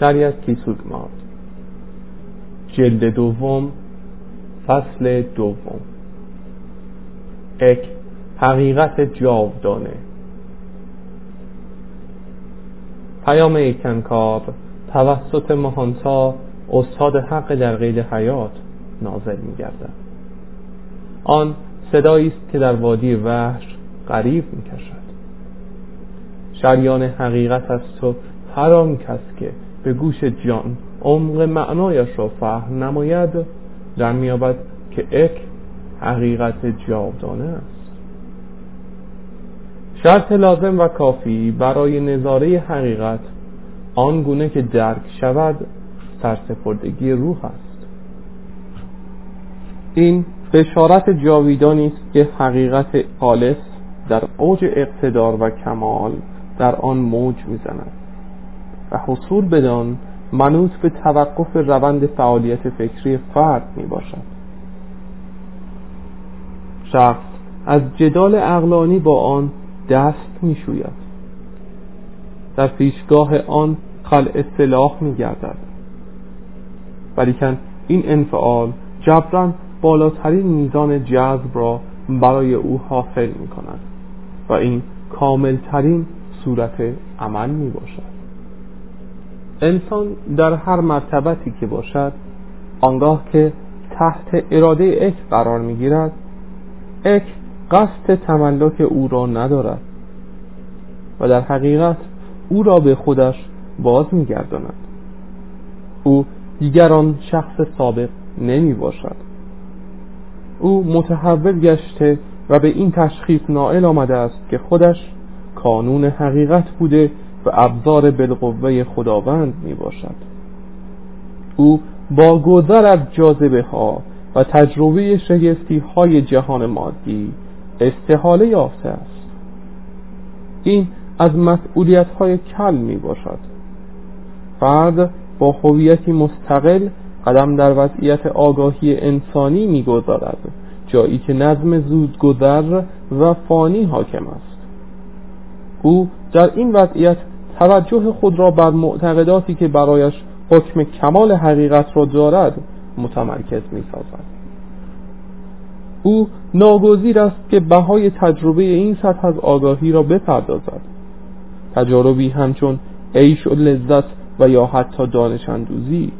شریعت کیسوگماد جلد دوم فصل دوم. اک حقیقت جاودانه. پیام ایکنکار توسط مهانتا استاد حق در قید حیات نازل می گردد آن صدایی است که در وادی وحش قریب می کشد شریان حقیقت است و هر آن کس که به گوش جان. عمق معنایش را فهم نماید. در میابد که اک حقیقت جاودانه است. شرط لازم و کافی برای نظاره حقیقت آن گونه که درک شود سرسپردگی روح است. این بشارت جاویدانی است که حقیقت خالص در اوج اقتدار و کمال در آن موج می‌زند. و حصول بدان منوط به توقف روند فعالیت فکری فرد می باشد شخص از جدال اقلانی با آن دست می شوید در پیشگاه آن خل اصطلاح می گردد ولیکن این انفعال جبران بالاترین میزان جذب را برای او حاصل می کند و این کاملترین صورت عمل می باشد انسان در هر مرتبتی که باشد آنگاه که تحت اراده اک قرار می گیرد اک قصد تملک او را ندارد و در حقیقت او را به خودش باز می گرداند او دیگر آن شخص سابق نمی باشد او متحول گشته و به این تشخیص نائل آمده است که خودش کانون حقیقت بوده و ابزار بالقوه خداوند می باشد او با گذر از جاذبه ها و تجربه شگفتی های جهان مادی استحاله یافته است. این از مسئولیت های کل می باشد فرد با هویتی مستقل قدم در وضعیت آگاهی انسانی می‌گذارد جایی که نظم زودگذر و فانی حاکم است. او در این وضعیت توجه خود را بر معتقداتی که برایش حکم کمال حقیقت را دارد متمرکز می سازد او ناگزیر است که بهای تجربه این سطح از آگاهی را بپردازد. تجاربی همچون عیش و لذت و یا حتی دانش اندوزی.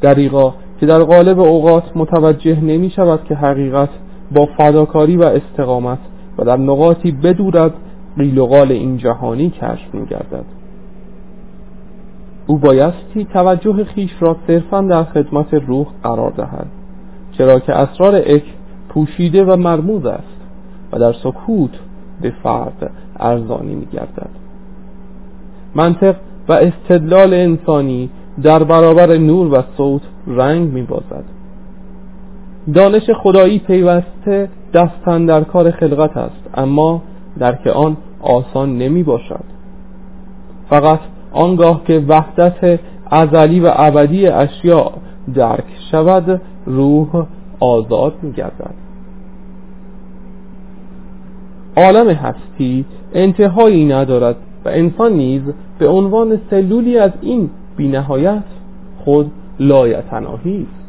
دریغا که در قالب اوقات متوجه نمی شود که حقیقت با فداکاری و استقامت و در نقاطی بدورد قیل و قال این جهانی کشف می گردد او بایستی توجه خیش را صرفا در خدمت روح قرار دهد چرا که اسرار اک پوشیده و مرموز است و در سکوت به فرد ارزانی می گردد منطق و استدلال انسانی در برابر نور و صوت رنگ می بازد دانش خدایی پیوسته دستن در کار خلقت است اما درک آن آسان نمی باشد. فقط آنگاه که وحدت ازلی و ابدی اشیاء درک شود روح آزاد می گردد. عالم هستی انتهایی ندارد و انسان نیز به عنوان سلولی از این بینهایت خود لایتناهی است.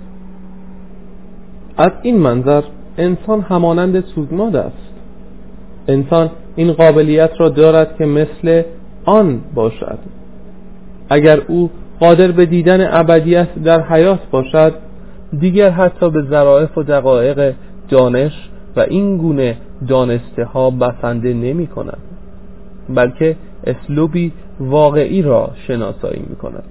از این منظر انسان همانند سوزماد است. انسان این قابلیت را دارد که مثل آن باشد. اگر او قادر به دیدن ابدیت در حیات باشد دیگر حتی به ظرائف و دقایق دانش و این گونه دانسته ها بسنده نمی کند بلکه اسلوبی واقعی را شناسایی می کند.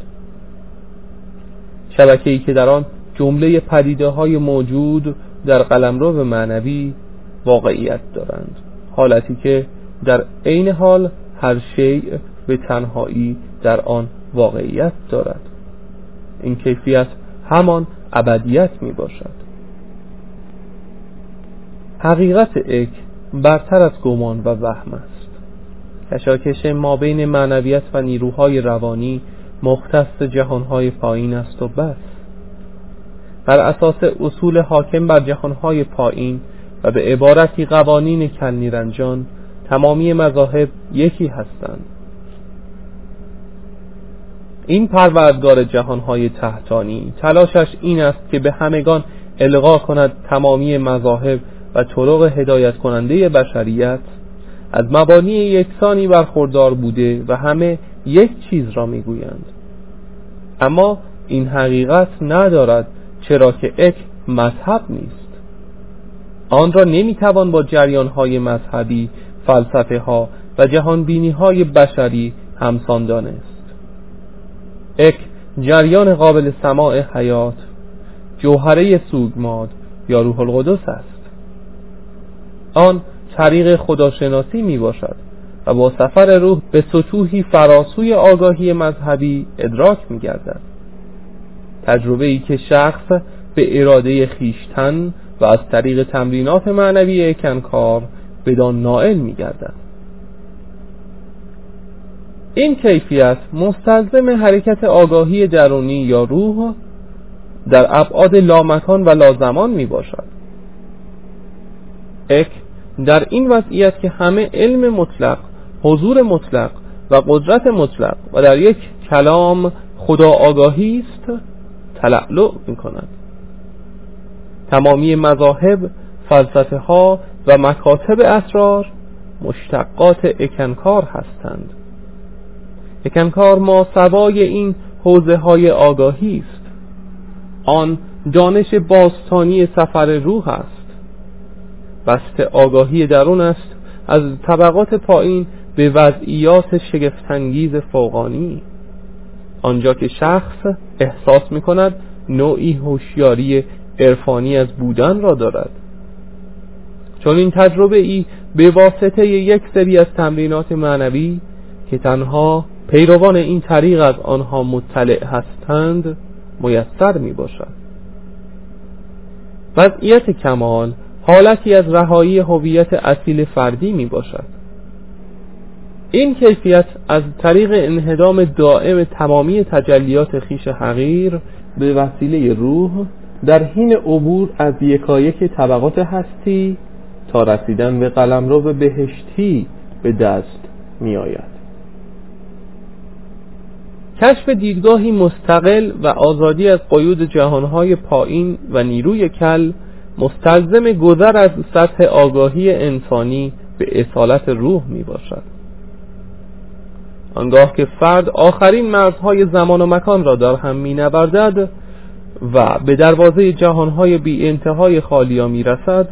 شبکه ای که در آن جمله پدیده های موجود در قلمرو معنوی واقعیت دارند. حالتی که در عین حال هر شیء به تنهایی در آن واقعیت دارد. این کیفیت همان ابدیت می باشد حقیقت اک برتر از گمان و وهم است. کشاکش ما بین معنویت و نیروهای روانی مختص جهانهای پایین است و بس. بر اساس اصول حاکم بر جهانهای پایین و به عبارتی قوانین کلنیرنجان تمامی مذاهب یکی هستند. این پروردگار جهانهای تحتانی تلاشش این است که به همگان القا کند تمامی مذاهب و طرق هدایت کننده بشریت از مبانی یکسانی برخوردار بوده و همه یک چیز را می‌گویند. اما این حقیقت ندارد چرا که اک مذهب نیست. آن را نمی‌توان با جریان های مذهبی فلسفه ها و جهان بینی های بشری همسان دانست. اک جریان قابل سماع حیات جوهره سوگماد یا روح القدس است. آن طریق خداشناسی می باشد و با سفر روح به سطوحی فراسوی آگاهی مذهبی ادراک می گردد تجربه ای که شخص به اراده خیشتن و از طریق تمرینات معنوی اکنکار بدان نائل می گردد این کیفیت مستلزم حرکت آگاهی درونی یا روح در ابعاد لامکان و لازمان می باشد اک در این وضعیت که همه علم مطلق حضور مطلق و قدرت مطلق و در یک کلام خدا آگاهی است تلعلع می کند تمامی مذاهب فلسفه ها و مکاتب اسرار مشتقات اکنکار هستند. اکنکار ما سوای این حوزه های آگاهی است. آن دانش باستانی سفر روح است. بست آگاهی درون است از طبقات پایین به وضعیات شگفتانگیز فوقانی. آنجا که شخص احساس می کند نوعی هوشیاری عرفانی از بودن را دارد. چون این تجربه ای به واسطه یک سری از تمرینات معنوی که تنها پیروان این طریق از آنها مطلع هستند میسر می باشد وضعیت کمال حالتی از رهایی هویت اصیل فردی می باشد این کیفیت از طریق انهدام دائم تمامی تجلیات خیش حقیر به وسیله روح در حین عبور از یکایک طبقات هستی تا رسیدن به قلمرو بهشتی به دست می آید کشف دیدگاهی مستقل و آزادی از قیود جهانهای پایین و نیروی کل مستلزم گذر از سطح آگاهی انسانی به اصالت روح می باشد آنگاه که فرد آخرین مرزهای زمان و مکان را در هم می نبردد و به دروازه جهانهای بی انتهای خالیا می رسد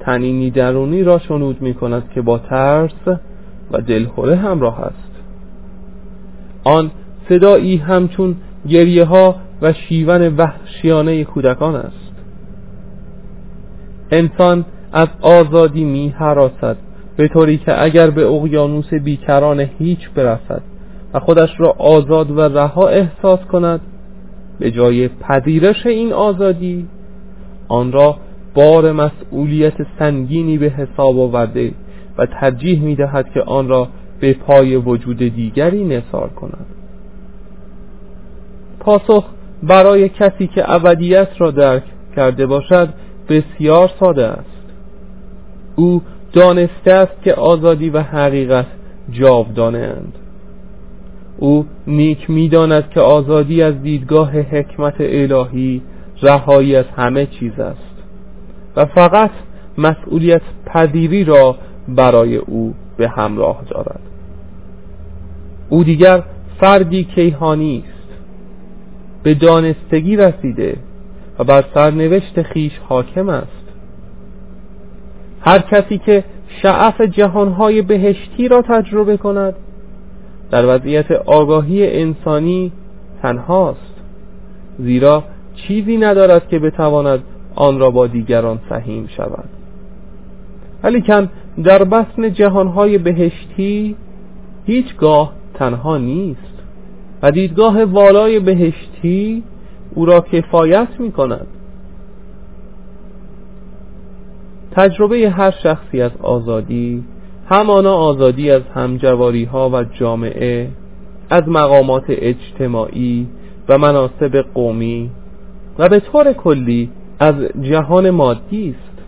تنینی درونی را شنود می کند که با ترس و دلخوره همراه است. آن صدایی همچون گریه ها و شیون وحشیانه کودکان است. انسان از آزادی می حراسد به طوری که اگر به اقیانوس بیکران هیچ برسد و خودش را آزاد و رها احساس کند به جای پذیرش این آزادی آن را بار مسئولیت سنگینی به حساب آورده و ترجیح می دهد که آن را به پای وجود دیگری نثار کند. پاسخ برای کسی که ابدیت را درک کرده باشد بسیار ساده است. او دانسته است که آزادی و حقیقت جاودانه اند او نیک می‌داند که آزادی از دیدگاه حکمت الهی رهایی از همه چیز است. و فقط مسئولیت پذیری را برای او به همراه دارد. او دیگر فردی کیهانی است. به دانستگی رسیده و بر سرنوشت خیش حاکم است. هر کسی که شعف جهانهای بهشتی را تجربه کند در وضعیت آگاهی انسانی تنهاست زیرا چیزی ندارد که بتواند آن را با دیگران سهیم شود. ولیکن در بسن جهانهای بهشتی هیچگاه تنها نیست و دیدگاه والای بهشتی او را کفایت می کند تجربه هر شخصی از آزادی همانا آزادی از همجواری ها و جامعه از مقامات اجتماعی و مناسب قومی و به طور کلی از جهان مادی است.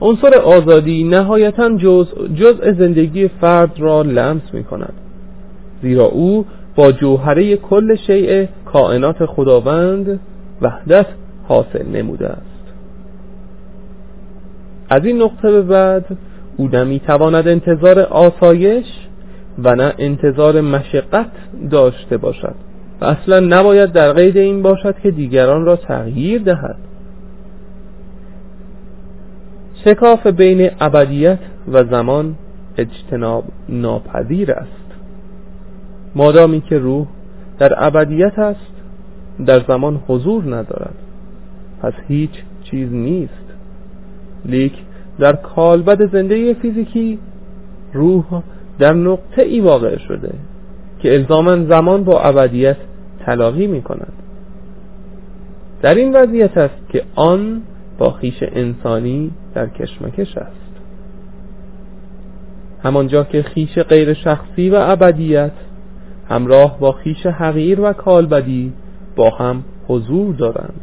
عنصر آزادی نهایتا جز جزء زندگی فرد را لمس می کند زیرا او با جوهره کل شیء کائنات خداوند وحدت حاصل نموده است. از این نقطه به بعد او نمی‌تواند انتظار آسایش و نه انتظار مشقت داشته باشد. و اصلا نباید در قید این باشد که دیگران را تغییر دهد. شکاف بین ابدیت و زمان اجتناب ناپذیر است. مادامی که روح در ابدیت است در زمان حضور ندارد. پس هیچ چیز نیست. لیک در کالبد زنده فیزیکی روح در نقطه ای واقع شده که الزاما زمان با ابدیت تلاقی می کند. در این وضعیت است که آن با خیش انسانی در کشمکش است. همانجا که خیش غیر شخصی و ابدیت همراه با خیش حقیر و کالبدی با هم حضور دارند.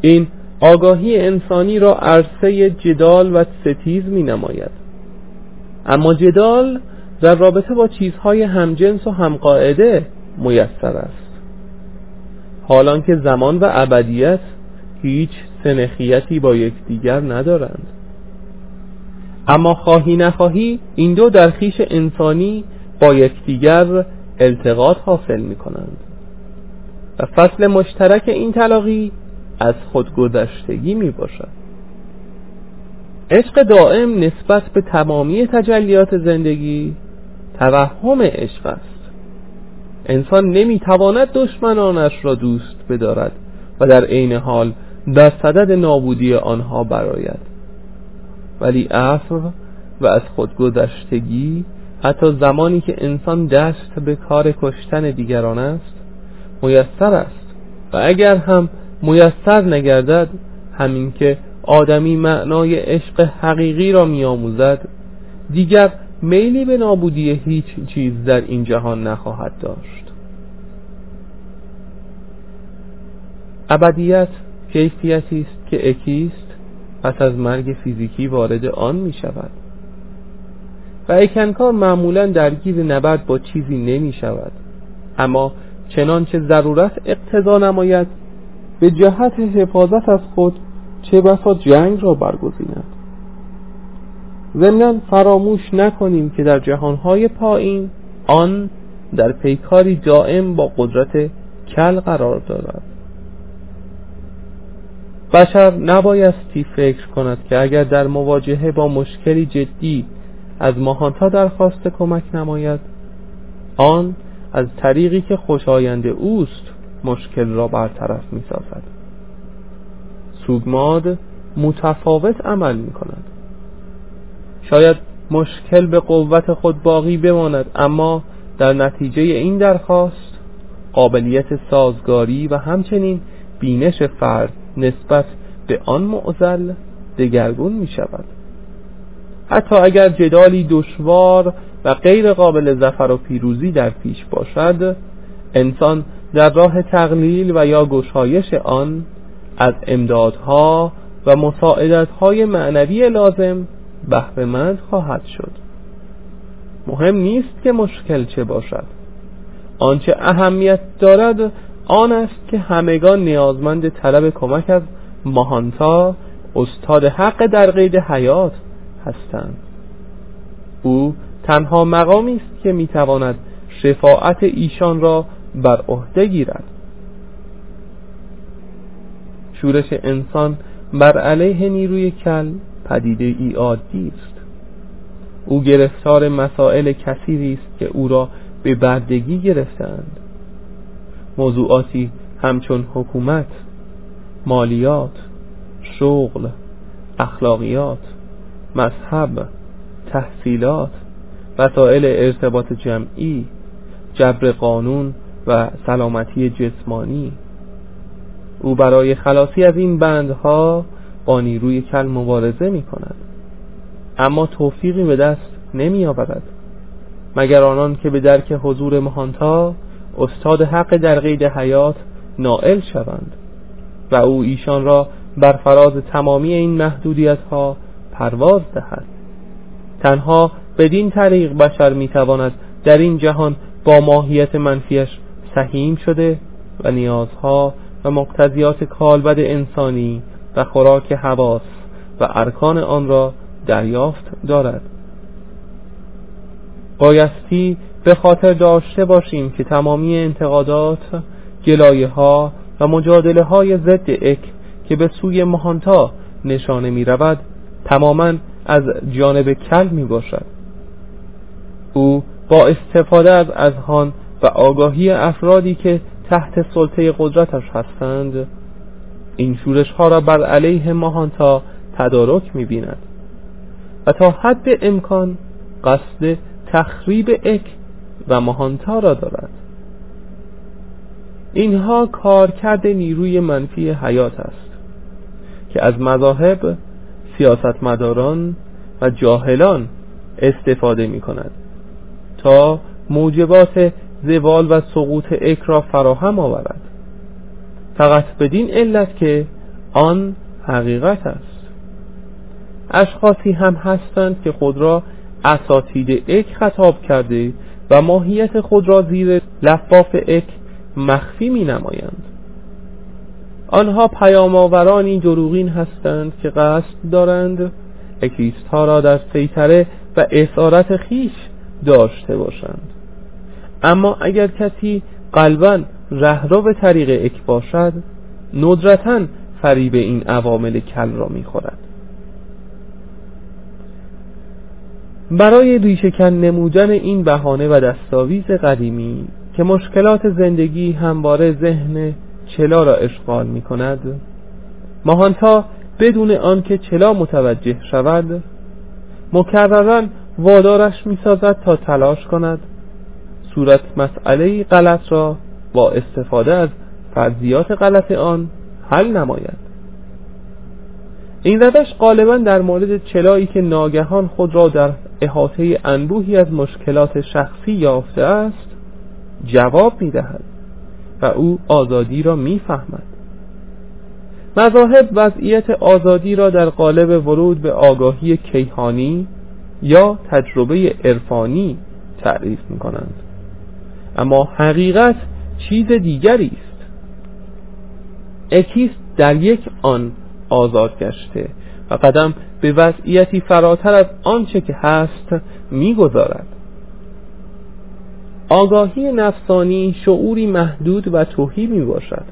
این آگاهی انسانی را عرصه جدال و ستیز می نماید اما جدال در رابطه با چیزهای همجنس و همقاعده میسر است. حالان که زمان و ابدیت هیچ سنخیتی با یکدیگر ندارند. اما خواهی نخواهی این دو در خیش انسانی با یکدیگر التقاط حاصل می کنند و فصل مشترک این تلاقی از خودگذشتگی می باشد عشق دائم نسبت به تمامی تجلیات زندگی توهم عشق است. انسان نمی‌تواند دشمنانش را دوست بدارد و در عین حال در صدد نابودی آنها براید ولی عفو و از خودگذشتگی حتی زمانی که انسان دست به کار کشتن دیگران است میسر است. و اگر هم میسر نگردد همین که آدمی معنای عشق حقیقی را میآموزد دیگر میلی به نابودی هیچ چیز در این جهان نخواهد داشت. ابدیت کیفیتی است که اکیست پس از مرگ فیزیکی وارد آن می شود و اکنکار معمولا درگیر نبرد با چیزی نمی شود اما چنانچه ضرورت اقتضا نماید به جهت حفاظت از خود چه بسا جنگ را برگزیند. ضمنا فراموش نکنیم که در جهانهای پایین آن در پیکاری دائم با قدرت کل قرار دارد. بشر نبایستی فکر کند که اگر در مواجهه با مشکلی جدی از ماهانتا درخواست کمک نماید آن از طریقی که خوشایند اوست مشکل را برطرف می سازد سوگماد متفاوت عمل می کند شاید مشکل به قوت خود باقی بماند اما در نتیجه این درخواست قابلیت سازگاری و همچنین بینش فرد نسبت به آن معزل دگرگون می شود حتی اگر جدالی دشوار و غیر قابل زفر و پیروزی در پیش باشد انسان در راه تقلیل و یا گشایش آن از امدادها و مساعدتهای معنوی لازم بهرهمند خواهد شد. مهم نیست که مشکل چه باشد. آنچه اهمیت دارد آن است که همگان نیازمند طلب کمک از ماهانتا استاد حق در قید حیات هستند. او تنها مقامی است که می‌تواند شفاعت ایشان را بر عهده گیرد. شورش انسان بر علیه نیروی کل پدیده ای عادی است. او گرفتار مسائل کثیری است که او را به بردگی گرفتند. موضوعاتی همچون حکومت مالیات شغل اخلاقیات مذهب تحصیلات وسایل ارتباط جمعی جبر قانون و سلامتی جسمانی. او برای خلاصی از این بندها با نیروی کل مبارزه می کند اما توفیقی به دست نمی آورد مگر آنان که به درک حضور مهانتا استاد حق در قید حیات نائل شوند و او ایشان را بر فراز تمامی این محدودیت ها پرواز دهد. تنها بدین طریق بشر می‌تواند در این جهان با ماهیت منفیش سهیم شده و نیازها و مقتضیات کالبد انسانی و خوراک حواس و ارکان آن را دریافت دارد. بایستی به خاطر داشته باشیم که تمامی انتقادات گلایه ها و مجادله های ضد اک که به سوی مهانتا نشانه می رود تماما از جانب کل می باشد او با استفاده از اذهان و آگاهی افرادی که تحت سلطه قدرتش هستند این شورش ها را بر علیه ماهانتا تدارک می بیند و تا حد امکان قصد تخریب اک و ماهانتا را دارد. اینها کارکرد نیروی منفی حیات است که از مذاهب سیاستمداران و جاهلان استفاده می کند تا موجبات زوال و سقوط اک را فراهم آورد. فقط بدین علت که آن حقیقت است. اشخاصی هم هستند که خود را اساتید اک خطاب کرده و ماهیت خود را زیر لفاف اک مخفی می نمایند آنها پیامآورانی دروغین هستند که قصد دارند اکیست ها را در سیطره و اسارت خیش داشته باشند. اما اگر کسی قلبا رهرو به طریق اک باشد ندرتا فریب این عوامل کل را می‌خورد. برای ریشهکن نمودن این بهانه و دستاویز قدیمی که مشکلات زندگی همواره ذهن چلا را اشغال می کند ماهانتا بدون آنکه چلا متوجه شود مکررا وادارش می سازد تا تلاش کند. صورت مسئله غلط را با استفاده از فرضیات غلط آن حل نماید. این روش غالبا در مورد چلایی که ناگهان خود را در احاطه انبوهی از مشکلات شخصی یافته است جواب می دهد و او آزادی را می فهمد مذاهب وضعیت آزادی را در قالب ورود به آگاهی کیهانی یا تجربه عرفانی تعریف می کنند اما حقیقت چیز دیگری است. اکیست در یک آن آزاد گشته و قدم به وضعیتی فراتر از آنچه که هست می‌گذارد. آگاهی نفسانی شعوری محدود و توهی می باشد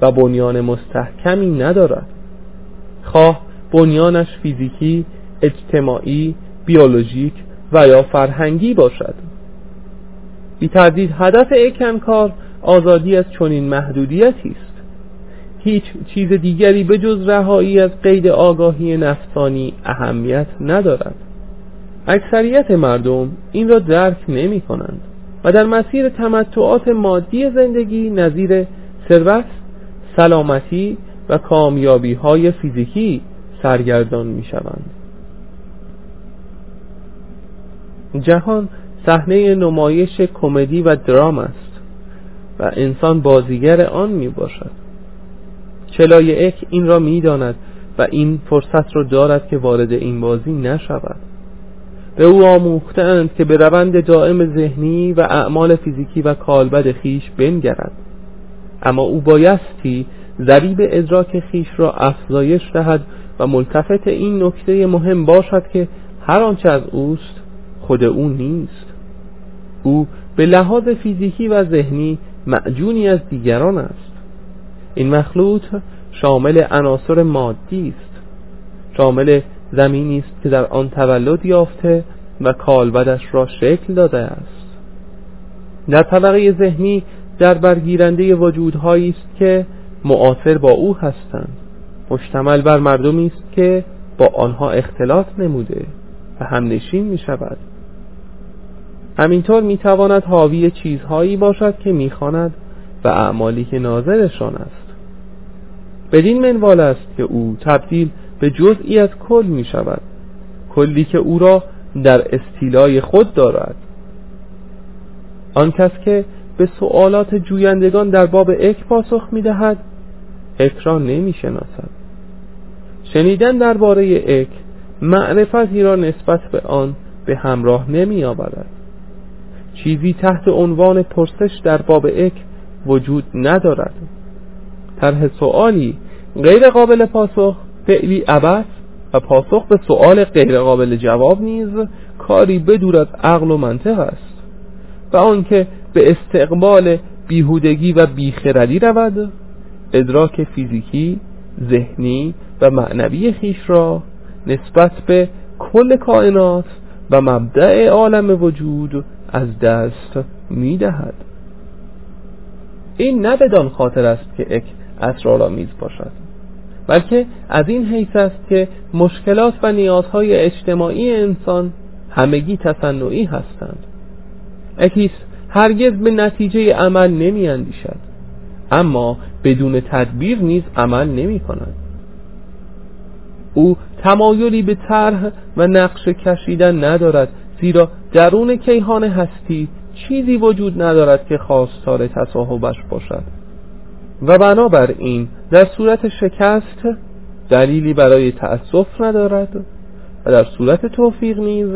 و بنیان مستحکمی ندارد. خواه بنیانش فیزیکی، اجتماعی، بیولوژیک و یا فرهنگی باشد. بی تردید هدف اکنکار آزادی از چنین محدودیتی است. هیچ چیز دیگری به جز رهایی از قید آگاهی نفسانی اهمیت ندارد. اکثریت مردم این را درک نمی کنند و در مسیر تمتعات مادی زندگی نظیر ثروت سلامتی و کامیابی های فیزیکی سرگردان می شوند. جهان صحنه نمایش کمدی و درام است و انسان بازیگر آن می باشد چلای اک این را می داند و این فرصت را دارد که وارد این بازی نشود. به او آموختند که به روند دائم ذهنی و اعمال فیزیکی و کالبد خیش بنگرد. اما او بایستی ذریب ادراک خیش را افزایش دهد و ملتفت این نکته مهم باشد که هر آنچه از اوست خود او نیست. او به لحاظ فیزیکی و ذهنی معجونی از دیگران است. این مخلوط شامل عناصر مادی است. شامل زمینی است که در آن تولد یافته و کالبدش را شکل داده است. در طبقه ذهنی در برگیرنده وجودهایی است که معاصر با او هستند. مشتمل بر مردمی است که با آنها اختلاط نموده و همنشین می شود همینطور می تواند حاوی چیزهایی باشد که می‌خواند و اعمالی که ناظرشان است. بدین منوال است که او تبدیل به جزئی از کل می شود کلی که او را در استیلای خود دارد. آن کس که به سوالات جویندگان در باب اک پاسخ می دهد اک را نمی شناسد شنیدن درباره اک معرفتی را نسبت به آن به همراه نمی آورد چیزی تحت عنوان پرسش در باب اک وجود ندارد. طرح سوالی غیر قابل پاسخ فعلی عبث و پاسخ به سؤال غیر قابل جواب نیز کاری بدور از عقل و منطق است و آنکه به استقبال بیهودگی و بیخردی رود ادراک فیزیکی ذهنی و معنوی خیش را نسبت به کل کائنات و مبدع عالم وجود از دست می‌دهد. این نه بدان خاطر است که اک اسرارآمیز باشد بلکه از این حیث است که مشکلات و نیازهای اجتماعی انسان همگی تصنعی هستند. اکیس هرگز به نتیجه عمل نمی اندیشد اما بدون تدبیر نیز عمل نمی کند او تمایلی به طرح و نقش کشیدن ندارد زیرا درون کیهان هستی چیزی وجود ندارد که خواستار تصاحبش باشد. و بنابراین در صورت شکست دلیلی برای تأسف ندارد و در صورت توفیق نیز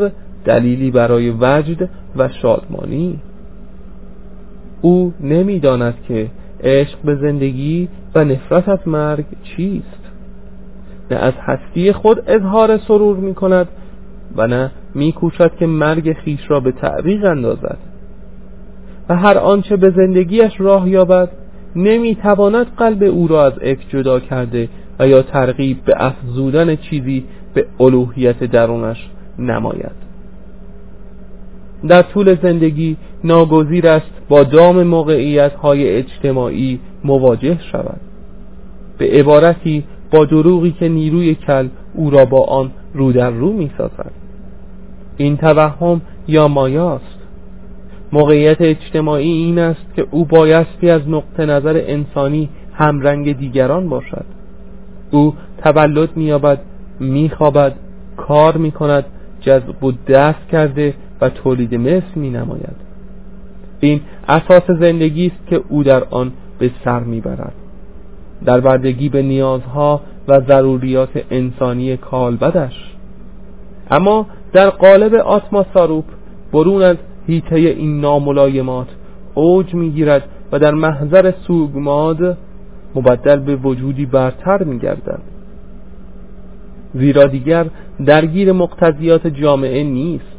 دلیلی برای وجد و شادمانی. او نمی‌داند که عشق به زندگی و نفرت از مرگ چیست. نه از هستی خود اظهار سرور می کند و نه می کوشد که مرگ خیش را به تعریق اندازد. و هر آنچه به زندگیش راه یابد نمی تواند قلب او را از اک جدا کرده و یا ترغیب به افزودن چیزی به الوهیت درونش نماید. در طول زندگی ناگزیر است با دام موقعیت های اجتماعی مواجه شود. به عبارتی با دروغی که نیروی کل او را با آن رو در رو می سازد این توهم یا مایاست؟ موقعیت اجتماعی این است که او بایستی از نقطه نظر انسانی همرنگ دیگران باشد. او تولد مییابد میخوابد کار می‌کند جذب و دست کرده و تولید مثل می نماید این اساس زندگی است که او در آن به سر می‌برد. در بردگی به نیازها و ضروریات انسانی کالبدش. اما در قالب آتما ساروپ برون از هیته این ناملایمات. اوج می‌گیرد و در محضر سوگماد مبدل به وجودی برتر میگردد. زیرا دیگر درگیر مقتضیات جامعه نیست.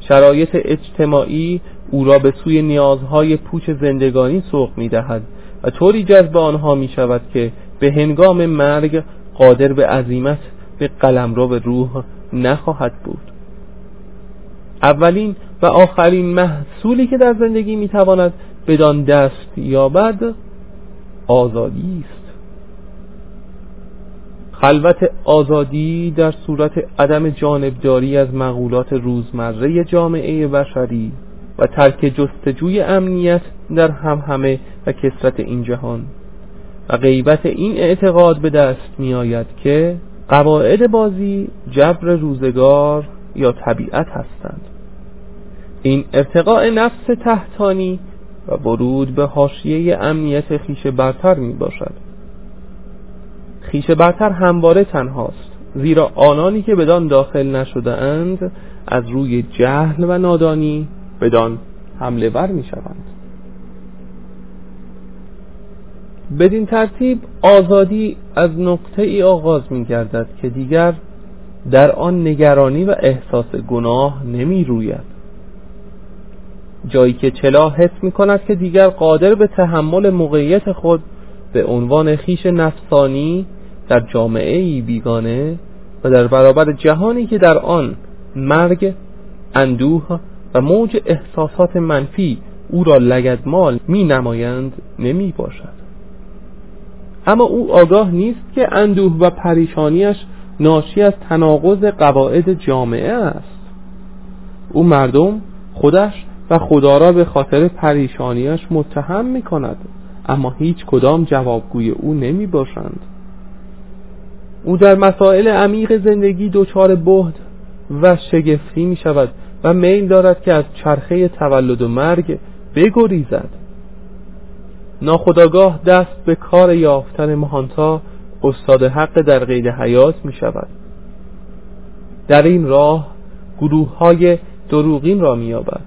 شرایط اجتماعی او را به سوی نیازهای پوچ زندگانی سوق می دهد و طوری جذب آنها می شود که به هنگام مرگ قادر به عظیمت به قلمرو روح نخواهد بود. اولین و آخرین محصولی که در زندگی می تواند بدان دست یابد آزادی است. خلوت آزادی در صورت عدم جانبداری از مقولات روزمره جامعه بشری و ترک جستجوی امنیت در هم همه و کسرت این جهان. و غیبت این اعتقاد به دست می آید که قواعد بازی جبر روزگار یا طبیعت هستند. این ارتقاء نفس تحتانی و برود به حاشیه امنیت خیش برتر می باشد. خیش برتر همواره تنهاست زیرا آنانی که بدان داخل نشده اند از روی جهل و نادانی بدان حمله ور می شوند. بدین ترتیب آزادی از نقطه ای آغاز می گردد که دیگر در آن نگرانی و احساس گناه نمی روید جایی که چلا حس می کند که دیگر قادر به تحمل موقعیت خود به عنوان خیش نفسانی در جامعه ای بیگانه و در برابر جهانی که در آن مرگ اندوه و موج احساسات منفی او را لگدمال می نمایند نمی باشد اما او آگاه نیست که اندوه و پریشانیش ناشی از تناقض قواعد جامعه است. او مردم خودش و خدا را به خاطر پریشانیش متهم می کند اما هیچ کدام جوابگوی او نمی باشند او در مسائل عمیق زندگی دچار بهد و شگفتی می شود و میل دارد که از چرخه تولد و مرگ بگریزد. ناخداگاه دست به کار یافتن مهانتا استاد حق در قید حیات می شود در این راه گروه های دروغین را می یابد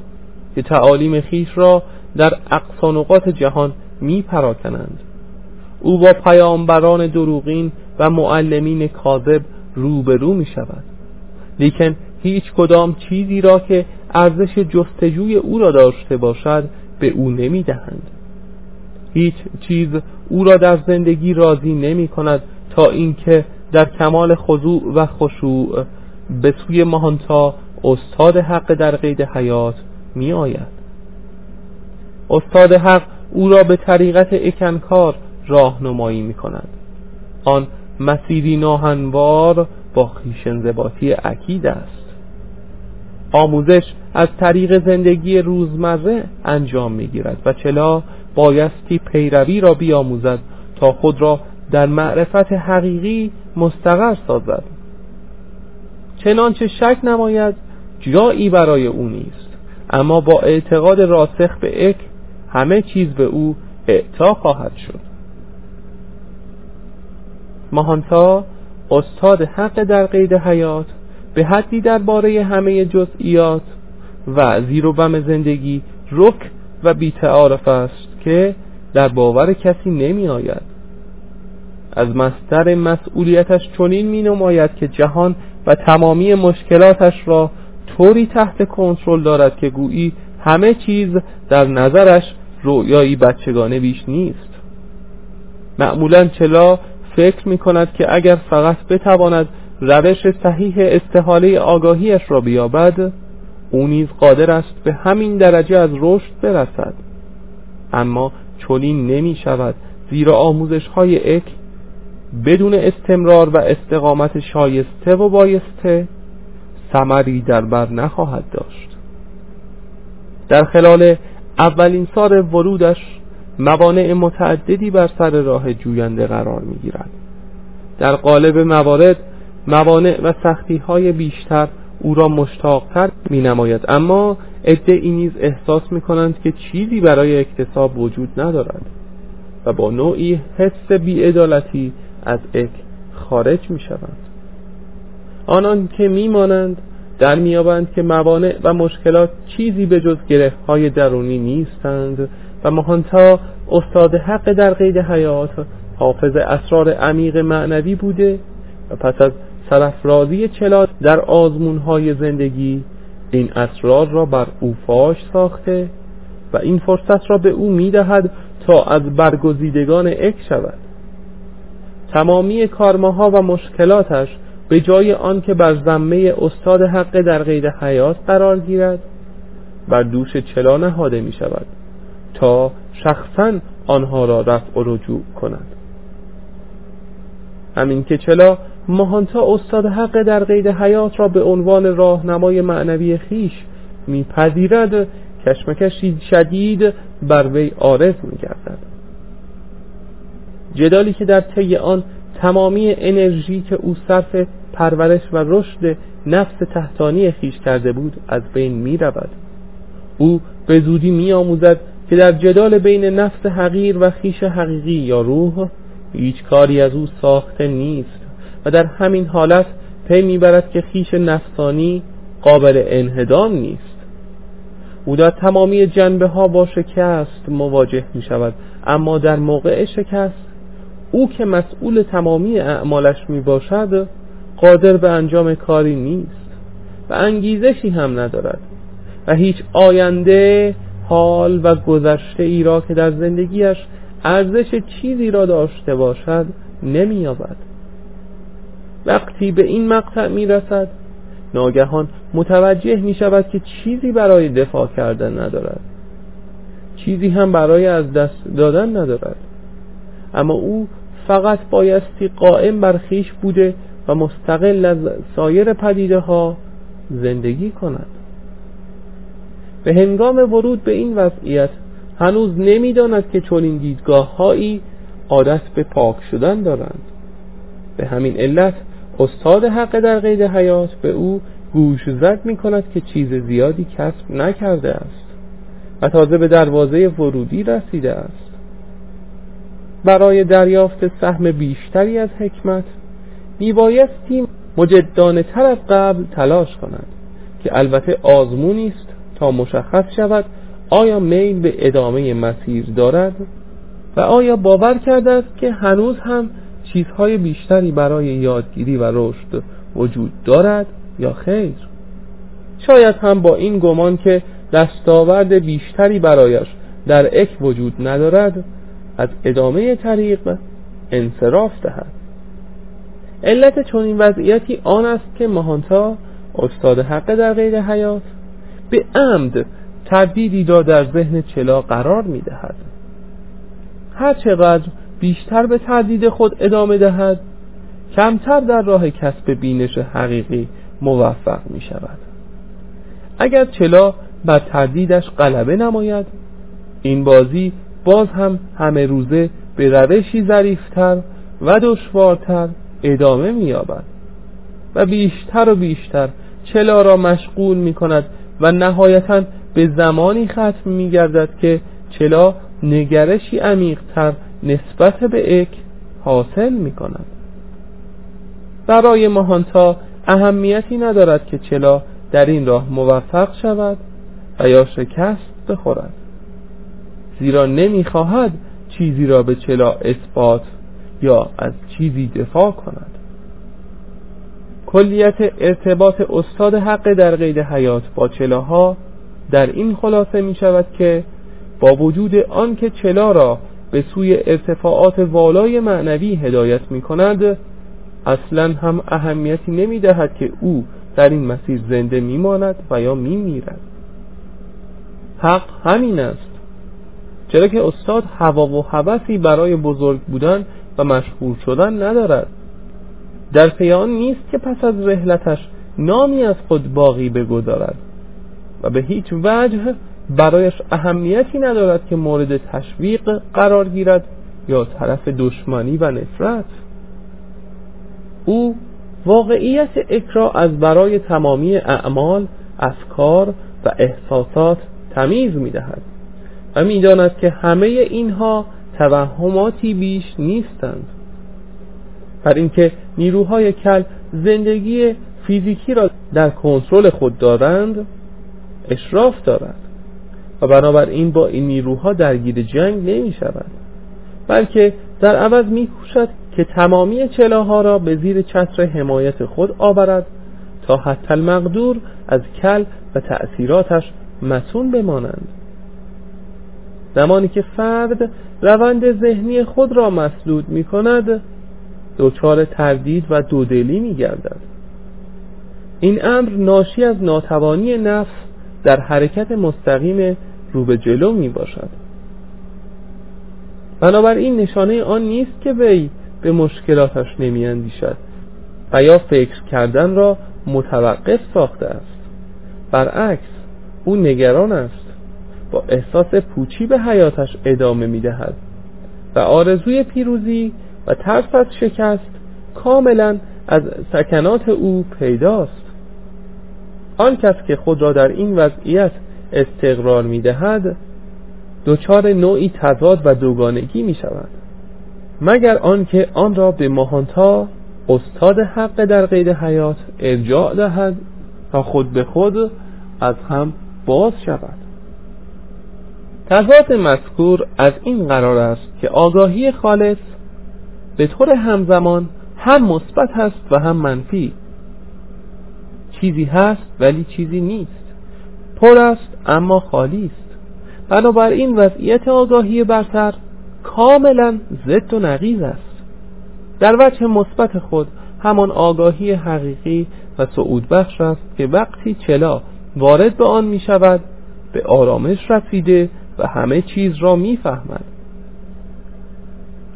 که تعالیم خیش را در اقصانقات جهان می پراکنند او با پیامبران دروغین و معلمین کاذب روبرو می شود لیکن هیچ کدام چیزی را که ارزش جستجوی او را داشته باشد به او نمی دهند هیچ چیز او را در زندگی راضی نمی کند تا اینکه در کمال خضوع و خشوع به سوی ماهانتا استاد حق در قید حیات می آید. استاد حق او را به طریقت اکنکار راهنمایی می کند. آن مسیری ناهنوار با خیشنزباتی اکید است. آموزش از طریق زندگی روزمره انجام می گیرد و چلا بایستی پیروی را بیاموزد تا خود را در معرفت حقیقی مستقر سازد. چنانچه شک نماید جایی برای او نیست. اما با اعتقاد راسخ به اک همه چیز به او اعطا خواهد شد. ماهانتا استاد حق در قید حیات به حدی درباره همه جزئیات و زیر و بم زندگی رک و بیتعارف است که در باور کسی نمی آید از مستر مسئولیتش چنین می نماید که جهان و تمامی مشکلاتش را طوری تحت کنترل دارد که گویی همه چیز در نظرش رویایی بچگانه بیش نیست. معمولا چلا فکر می کند که اگر فقط بتواند روش صحیح استحاله آگاهیش را بیابد او نیز قادر است به همین درجه از رشد برسد. اما چنین نمی شود. زیرا آموزش های اک بدون استمرار و استقامت شایسته و بایسته ثمری در بر نخواهد داشت. در خلال اولین سال ورودش موانع متعددی بر سر راه جوینده قرار می گیرد در قالب موارد موانع و سختی های بیشتر او را مشتاقتر می نماید اما عده ای نیز احساس می کنند که چیزی برای اکتساب وجود ندارد و با نوعی حس بیعدالتی از اک خارج می شوند آنان که می مانند در میابند که موانع و مشکلات چیزی به جز گره های درونی نیستند و مهانتا استاد حق در قید حیات حافظ اسرار عمیق معنوی بوده و پس از سرفرازی چلات در آزمون های زندگی این اسرار را بر او فاش ساخته و این فرصت را به او می‌دهد تا از برگزیدگان اک شود. تمامی کارماها و مشکلاتش به جای آن که بر ذمه استاد حق در قید حیات قرار گیرد بر دوش چلا نهاده می شود تا شخصا آنها را رفع و رجوع کند. همین که چلا ماهانتا استاد حق در قید حیات را به عنوان راهنمای معنوی خیش میپذیرد. کشمکشی شدید بر وی آرز میگردد. جدالی که در طی آن تمامی انرژی که او صرف پرورش و رشد نفس تحتانی خیش کرده بود از بین می رود او به زودی می آموزد که در جدال بین نفس حقیر و خیش حقیقی یا روح هیچ کاری از او ساخته نیست. و در همین حالت پی می‌برد که خیش نفسانی قابل انهدام نیست. او در تمامی جنبه ها با شکست مواجه می شود اما در موقع شکست او که مسئول تمامی اعمالش می باشد قادر به انجام کاری نیست و انگیزشی هم ندارد و هیچ آینده حال و گذشته ای را که در زندگیش ارزش چیزی را داشته باشد نمییابد. وقتی به این مقطع می‌رسد ناگهان متوجه می شود که چیزی برای دفاع کردن ندارد. چیزی هم برای از دست دادن ندارد. اما او فقط بایستی قائم بر خیش بوده و مستقل از سایر پدیده ها زندگی کند. به هنگام ورود به این وضعیت هنوز نمی‌داند که چنین دیدگاه هایی عادت به پاک شدن دارند. به همین علت استاد حق در قید حیات به او گوش زد می کند که چیز زیادی کسب نکرده است و تازه به دروازه ورودی رسیده است. برای دریافت سهم بیشتری از حکمت میبایستی مجدانه تر از قبل تلاش کند که البته آزمونی است تا مشخص شود آیا میل به ادامه مسیر دارد و آیا باور کرده است که هنوز هم چیزهای بیشتری برای یادگیری و رشد وجود دارد یا خیر؟ شاید هم با این گمان که دستاورد بیشتری برایش در اک وجود ندارد از ادامه طریق انصراف دهد. علت چنین وضعیتی آن است که ماهانتا استاد حق در غیر حیات به عمد تردیدی را در ذهن چلا قرار می دهد هر چقدر بیشتر به تردید خود ادامه دهد کمتر در راه کسب بینش حقیقی موفق می شود. اگر چلا بر تردیدش غلبه نماید این بازی باز هم همه روزه به روشی ظریفتر و دشوارتر ادامه مییابد و بیشتر و بیشتر چلا را مشغول می کند و نهایتا به زمانی ختم می گردد که چلا نگرشی عمیقتر نسبت به اک حاصل می کند برای ماهانتا اهمیتی ندارد که چلا در این راه موفق شود و یا شکست بخورد. زیرا نمی‌خواهد چیزی را به چلا اثبات یا از چیزی دفاع کند. کلیت ارتباط استاد حق در قید حیات با چلاها در این خلاصه می شود که با وجود آنکه چلا را به سوی ارتفاعات والای معنوی هدایت می کند اصلا هم اهمیتی نمی دهد که او در این مسیر زنده می ماند و یا می میرد حق همین است. چرا که استاد هوا و هوسی برای بزرگ بودن و مشهور شدن ندارد. در پیان نیست که پس از رحلتش نامی از خود باقی بگذارد و به هیچ وجه برایش اهمیتی ندارد که مورد تشویق قرار گیرد یا طرف دشمنی و نفرت. او واقعیت اکرا از برای تمامی اعمال افکار و احساسات تمیز می‌دهد و می‌داند که همه اینها توهماتی بیش نیستند. بر اینکه نیروهای کل زندگی فیزیکی را در کنترل خود دارند اشراف دارد و بنابراین با این نیروها درگیر جنگ نمی شود بلکه در عوض می کوشد که تمامی چلاها را به زیر چتر حمایت خود آورد تا حتی المقدور از کل و تأثیراتش مسون بمانند. زمانی که فرد روند ذهنی خود را مسدود می کند دچار تردید و دودلی می گردد این امر ناشی از ناتوانی نفس در حرکت مستقیم رو به جلو می باشد. بنابراین نشانه آن نیست که وی به مشکلاتش نمی اندیشد و یا فکر کردن را متوقف ساخته است. برعکس او نگران است. با احساس پوچی به حیاتش ادامه می دهد و آرزوی پیروزی و ترس از شکست کاملا از سکنات او پیداست. آن کس که خود را در این وضعیت استقرار می دهد دچار نوعی تضاد و دوگانگی می شود مگر آنکه آن را به ماهانتا استاد حق در قید حیات ارجاع دهد تا خود به خود از هم باز شود؟ تضاد مذکور از این قرار است که آگاهی خالص به طور همزمان هم مثبت هست و هم منفی. چیزی هست ولی چیزی نیست. پر است اما خالی است. بنابراین وضعیت آگاهی برتر کاملا ضد و نقیض است. در وجه مثبت خود همان آگاهی حقیقی و سعود بخش است که وقتی چلا وارد به آن می شود به آرامش رسیده و همه چیز را می‌فهمد.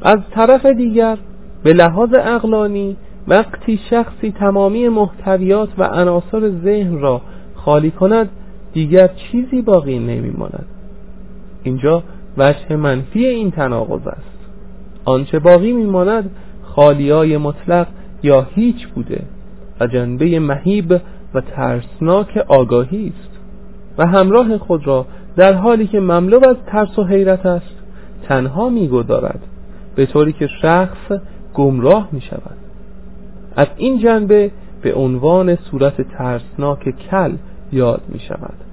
از طرف دیگر به لحاظ اقلانی وقتی شخصی تمامی محتویات و عناصر ذهن را خالی کند دیگر چیزی باقی نمیماند. اینجا وجه منفی این تناقض است. آنچه باقی میماند خالیای مطلق یا هیچ بوده و جنبه مهیب و ترسناک آگاهی است. و همراه خود را در حالی که مملو از ترس و حیرت است تنها می‌گذارد. به طوری که شخص گمراه می شود از این جنبه به عنوان صورت ترسناک کل یاد می شود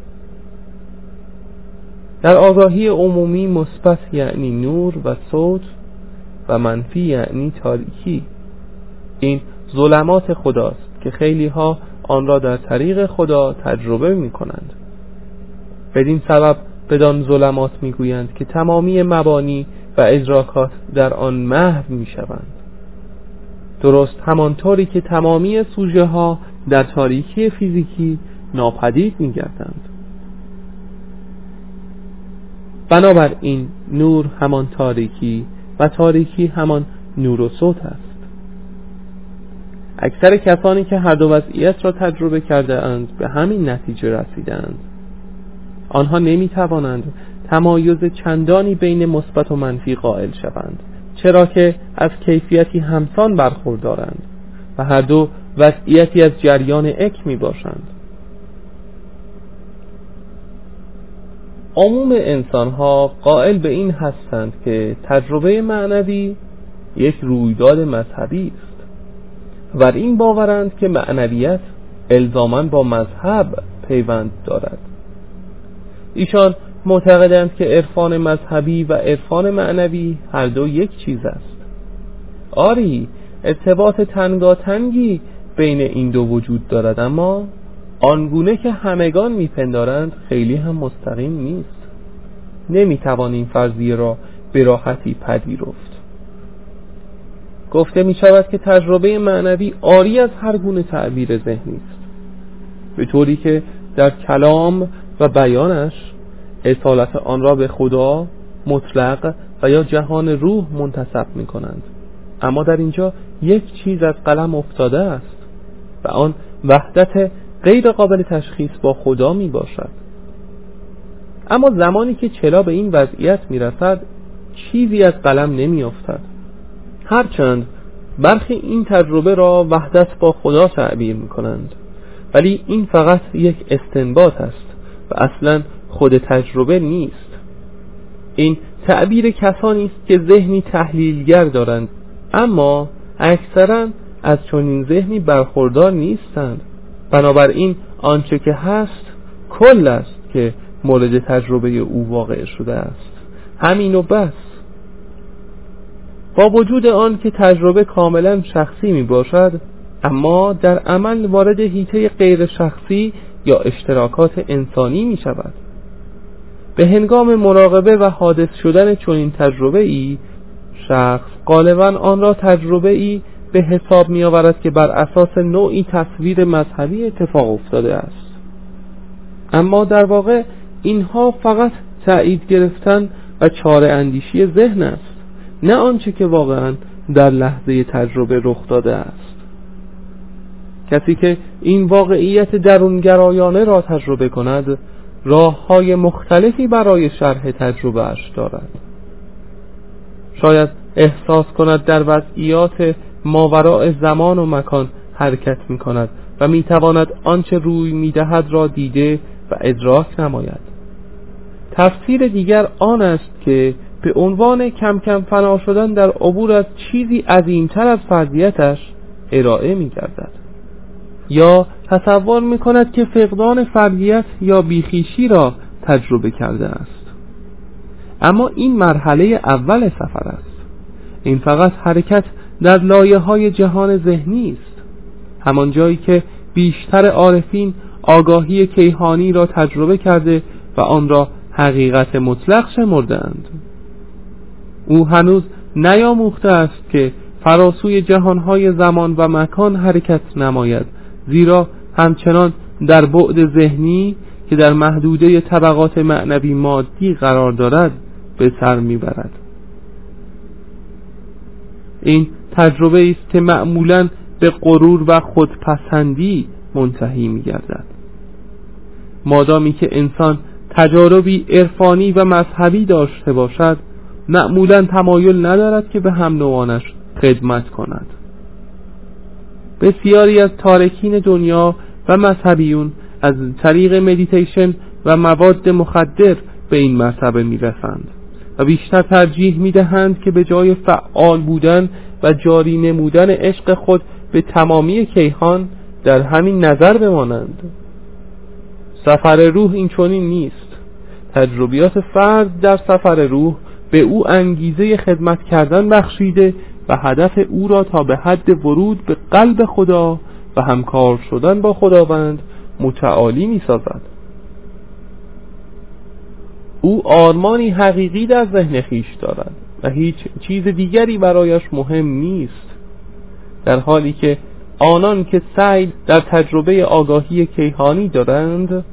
در آگاهی عمومی مثبت یعنی نور و صوت و منفی یعنی تاریکی. این ظلمات خداست که خیلی ها آن را در طریق خدا تجربه می کنند بدین سبب بدان ظلمات می‌گویند که تمامی مبانی و ادراکات در آن محو می شوند درست همانطوری که تمامی سوژه ها در تاریکی فیزیکی ناپدید می گردند بنابراین نور همان تاریکی و تاریکی همان نور و صوت است. اکثر کسانی که هر دو وضعیت را تجربه کرده اند به همین نتیجه رسیدند. آنها نمی توانند تمایز چندانی بین مثبت و منفی قائل شوند چرا که از کیفیتی همسان برخوردارند و هر دو وضعیتی از جریان اک می باشند عموم انسان ها قائل به این هستند که تجربه معنوی یک رویداد مذهبی است. و این باورند که معنویت الزاما با مذهب پیوند دارد. ایشان معتقدند که عرفان مذهبی و عرفان معنوی هر دو یک چیز است. آری ارتباط تنگاتنگی بین این دو وجود دارد اما آنگونه که همگان میپندارند خیلی هم مستقیم نیست. نمی‌توان این فرضیه را به راحتی پذیرفت. گفته می شود که تجربه معنوی آری از هر گونه تعبیر ذهنی است. به طوری که در کلام و بیانش اصالت آن را به خدا مطلق و یا جهان روح منتصب می کنند اما در اینجا یک چیز از قلم افتاده است و آن وحدت غیر قابل تشخیص با خدا می باشد. اما زمانی که چلا به این وضعیت می رسد چیزی از قلم نمی افتد. هرچند برخی این تجربه را وحدت با خدا تعبیر می کنند. ولی این فقط یک استنباط است و اصلا خود تجربه نیست. این تعبیر کسانی است که ذهنی تحلیلگر دارند اما اکثرا از چنین ذهنی برخوردار نیستند. بنابراین آنچه که هست کل است که مورد تجربه او واقع شده است. همین و بس. با وجود آن که تجربه کاملا شخصی می باشد اما در عمل وارد هیته غیر شخصی یا اشتراکات انسانی می شود به هنگام مراقبه و حادث شدن چنین تجربه ای شخص غالبا آن را تجربه ای به حساب می آورد که بر اساس نوعی تصویر مذهبی اتفاق افتاده است. اما در واقع اینها فقط تایید گرفتن و چاره اندیشی ذهن است نه آنچه که واقعا در لحظه تجربه رخ داده است. کسی که این واقعیت درونگرایانه را تجربه کند راه های مختلفی برای شرح تجربه اش دارد. شاید احساس کند در وضعیات ماوراء زمان و مکان حرکت می کند و می تواند آنچه روی می دهد را دیده و ادراک نماید. تفسیر دیگر آن است که به عنوان کم کم فنا شدن در عبور از چیزی عظیمتر از فرضیتش ارائه می گردد یا تصور می کند که فقدان فردیت یا بیخیشی را تجربه کرده است. اما این مرحله اول سفر است. این فقط حرکت در لایه های جهان ذهنی است. همان جایی که بیشتر عارفین آگاهی کیهانی را تجربه کرده و آن را حقیقت مطلق شمردند او هنوز نیاموخته است که فراسوی جهانهای زمان و مکان حرکت نماید زیرا همچنان در بعد ذهنی که در محدوده طبقات معنوی مادی قرار دارد به سر می‌برد. این تجربه است که معمولا به غرور و خودپسندی منتهی میگردد. مادامی که انسان تجاربی عرفانی و مذهبی داشته باشد معمولا تمایل ندارد که به هم نوانش خدمت کند. بسیاری از تارکین دنیا و مذهبیون از طریق مدیتیشن و مواد مخدر به این مرتبه می‌رسند و بیشتر ترجیح می‌دهند که به جای فعال بودن و جاری نمودن عشق خود به تمامی کیهان در همین نظر بمانند. سفر روح این چنین نیست. تجربیات فرد در سفر روح به او انگیزه خدمت کردن بخشیده و هدف او را تا به حد ورود به قلب خدا و همکار شدن با خداوند متعالی می سازد او آرمانی حقیقی در ذهن خیش دارد. و هیچ چیز دیگری برایش مهم نیست. در حالی که آنان که سعی در تجربه آگاهی کیهانی دارند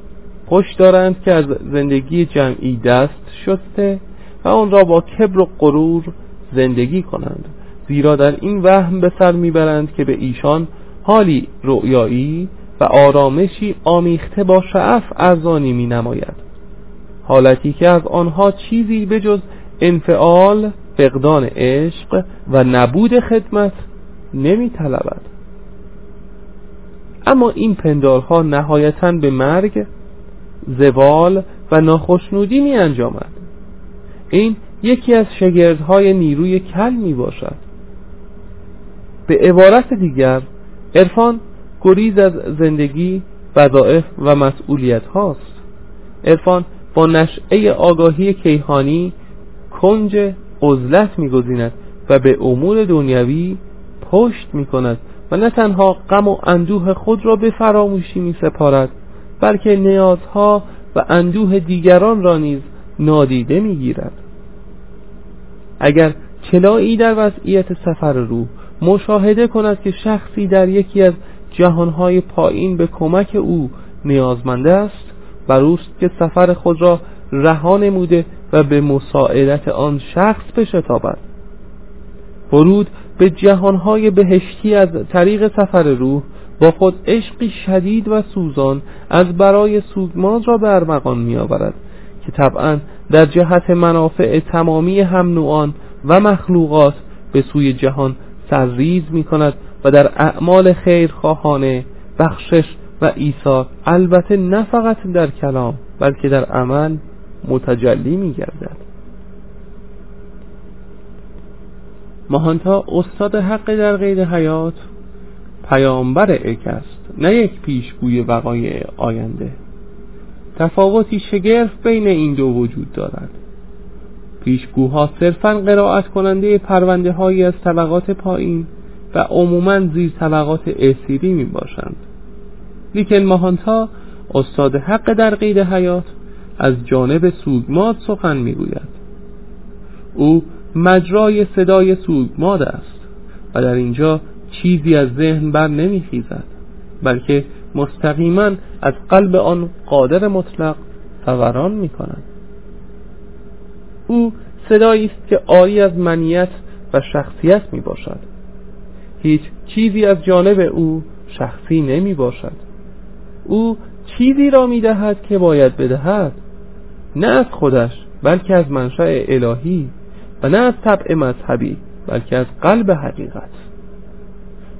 خوش دارند که از زندگی جمعی دست شسته و آن را با کبر و غرور زندگی کنند. زیرا در این وهم به سر می‌برند که به ایشان حالی رؤیایی و آرامشی آمیخته با شعف ارزانی می نماید حالتی که از آنها چیزی به جز انفعال فقدان عشق و نبود خدمت نمی طلبد. اما این پندارها نهایتا به مرگ زوال و ناخشنودی می انجامد این یکی از شگردهای نیروی کل می باشد به عبارت دیگر عرفان گریز از زندگی وظائف و مسئولیت هاست. عرفان با نشعه آگاهی کیهانی کنج عزلت میگزیند و به امور دنیوی پشت می کند و نه تنها غم و اندوه خود را به فراموشی می سپارد بلکه نیازها و اندوه دیگران را نیز نادیده می گیرد اگر چلایی در وضعیت سفر روح مشاهده کند که شخصی در یکی از جهانهای پایین به کمک او نیازمند است بر اوست که سفر خود را رها نموده و به مساعدت آن شخص بشتابد. ورود به جهانهای بهشتی از طریق سفر روح با خود عشقی شدید و سوزان از برای سوگماز را به می آورد که طبعا در جهت منافع تمامی هم نوعان و مخلوقات به سوی جهان سرریز می کند و در اعمال خیرخواهانه بخشش و ایثار البته نه فقط در کلام بلکه در عمل متجلی می گردد ماهانتا استاد حق در غیر حیات پیامبر اک است نه یک پیشگوی وقایع آینده. تفاوتی شگرف بین این دو وجود دارد. پیشگوها صرفا قرائت کننده پرونده هایی از طبقات پایین و عموما زیر طبقات اسیری می باشند لیکن ماهانتا استاد حق در قید حیات از جانب سوگماد سخن می‌گوید. او مجرای صدای سوگماد است و در اینجا چیزی از ذهن بر نمیخیزد بلکه مستقیما از قلب آن قادر مطلق فوران می کند او صدایی است که آری از منیت و شخصیت می باشد هیچ چیزی از جانب او شخصی نمی باشد او چیزی را می دهد که باید بدهد. نه از خودش بلکه از منشأ الهی و نه از طبع مذهبی بلکه از قلب حقیقت.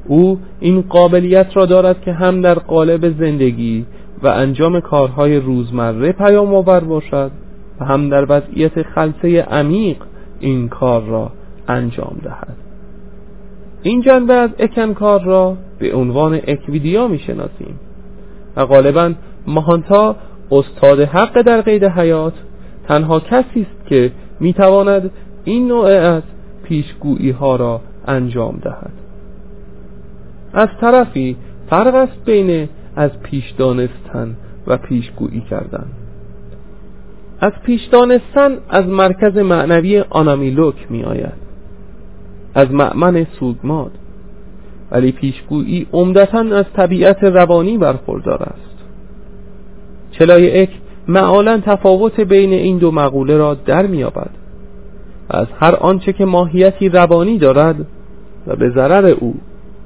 او این قابلیت را دارد که هم در قالب زندگی و انجام کارهای روزمره پیام آور باشد و هم در وضعیت خلصه عمیق این کار را انجام دهد. این جنبه از اکنکار را به عنوان اکویدیا می شناسیم و غالبا ماهانتا استاد حق در قید حیات تنها کسی است که می‌تواند این نوع از پیشگویی ها را انجام دهد. از طرفی فرق است بین از پیش دانستن و پیشگویی کردن. از پیش دانستن از مرکز معنوی آنامیلوک می آید از معمن سوگماد. ولی پیشگویی عمدتا از طبیعت روانی برخوردار است. چلای اک معالا تفاوت بین این دو مقوله را در میابد از هر آنچه که ماهیتی روانی دارد و به ضرر او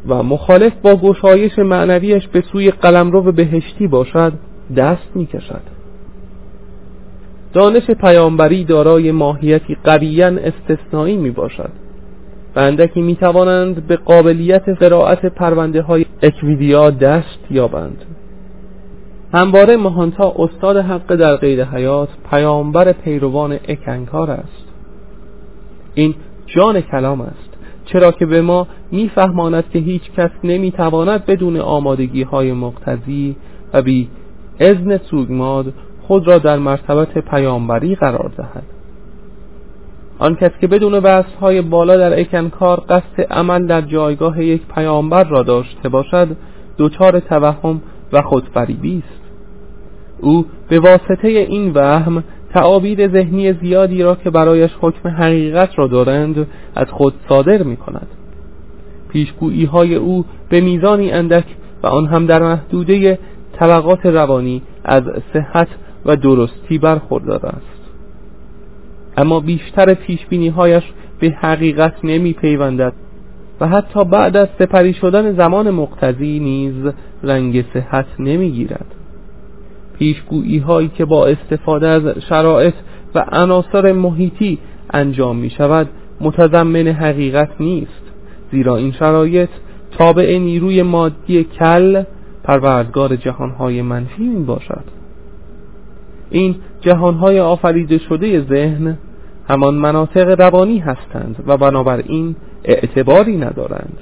و مخالف با گشایش معنویش به سوی قلمرو بهشتی باشد دست می‌کشد. دانش پیامبری دارای ماهیتی قویا استثنایی می باشد و اندکی می توانند به قابلیت قرائت پرونده های اکویدیا دست یابند. همواره مهانتا استاد حق در غیر حیات پیامبر پیروان اکنکار است. این جان کلام است چرا که به ما میفهماند که هیچ کس نمی‌تواند بدون آمادگی های مقتضی و بی اذن سوگماد خود را در مرتبت پیامبری قرار دهد. آن کس که بدون بحث های بالا در اکنکار قصد عمل در جایگاه یک پیامبر را داشته باشد دچار توهم و خودفریبی است. او به واسطه این وهم تعابیر ذهنی زیادی را که برایش حکم حقیقت را دارند از خود صادر می کند پیشگویی های او به میزانی اندک و آن هم در محدوده طبقات روانی از صحت و درستی برخوردار است. اما بیشتر پیشبینی هایش به حقیقت نمی پیوندد و حتی بعد از سپری شدن زمان مقتضی نیز رنگ صحت نمی گیرد پیشگویی هایی که با استفاده از شرایط و عناصر محیطی انجام می شود متضمن حقیقت نیست. زیرا این شرایط تابع نیروی مادی کل پروردگار جهانهای منفی می باشد این جهانهای آفریده شده ذهن همان مناطق روانی هستند و بنابراین اعتباری ندارند.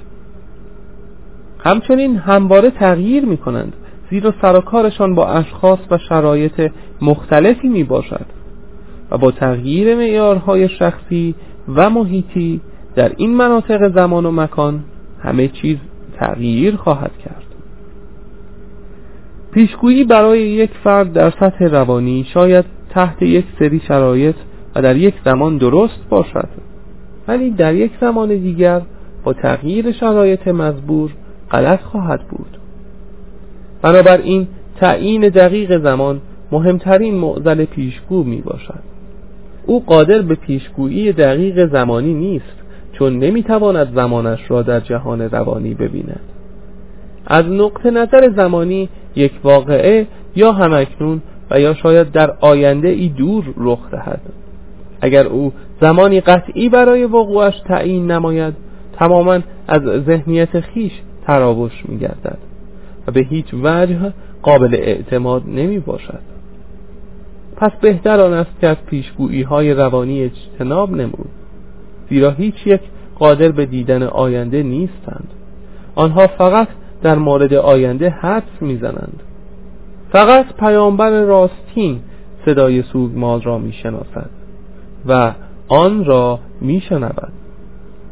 همچنین همواره تغییر می کنند زیرا سرکارشان با اشخاص و شرایط مختلفی می باشد و با تغییر معیارهای شخصی و محیطی در این مناطق زمان و مکان همه چیز تغییر خواهد کرد. پیشگویی برای یک فرد در سطح روانی شاید تحت یک سری شرایط و در یک زمان درست باشد ولی در یک زمان دیگر با تغییر شرایط مزبور غلط خواهد بود. بنابراین تعیین دقیق زمان مهمترین معضل پیشگو می باشد. او قادر به پیشگویی دقیق زمانی نیست چون نمی‌تواند زمانش را در جهان روانی ببیند. از نقطه نظر زمانی یک واقعه یا همکنون و یا شاید در آینده ای دور رخ دهد. اگر او زمانی قطعی برای وقوعش تعیین نماید تماما از ذهنیت خیش تراوش می گردد و به هیچ وجه قابل اعتماد نمی باشد. پس بهتر آن است که از پیشگویی های روانی اجتناب نمود زیرا هیچ یک قادر به دیدن آینده نیستند. آنها فقط در مورد آینده حدس می‌زنند. فقط پیامبر راستین صدای سوگمال را می‌شناسد و آن را میشنود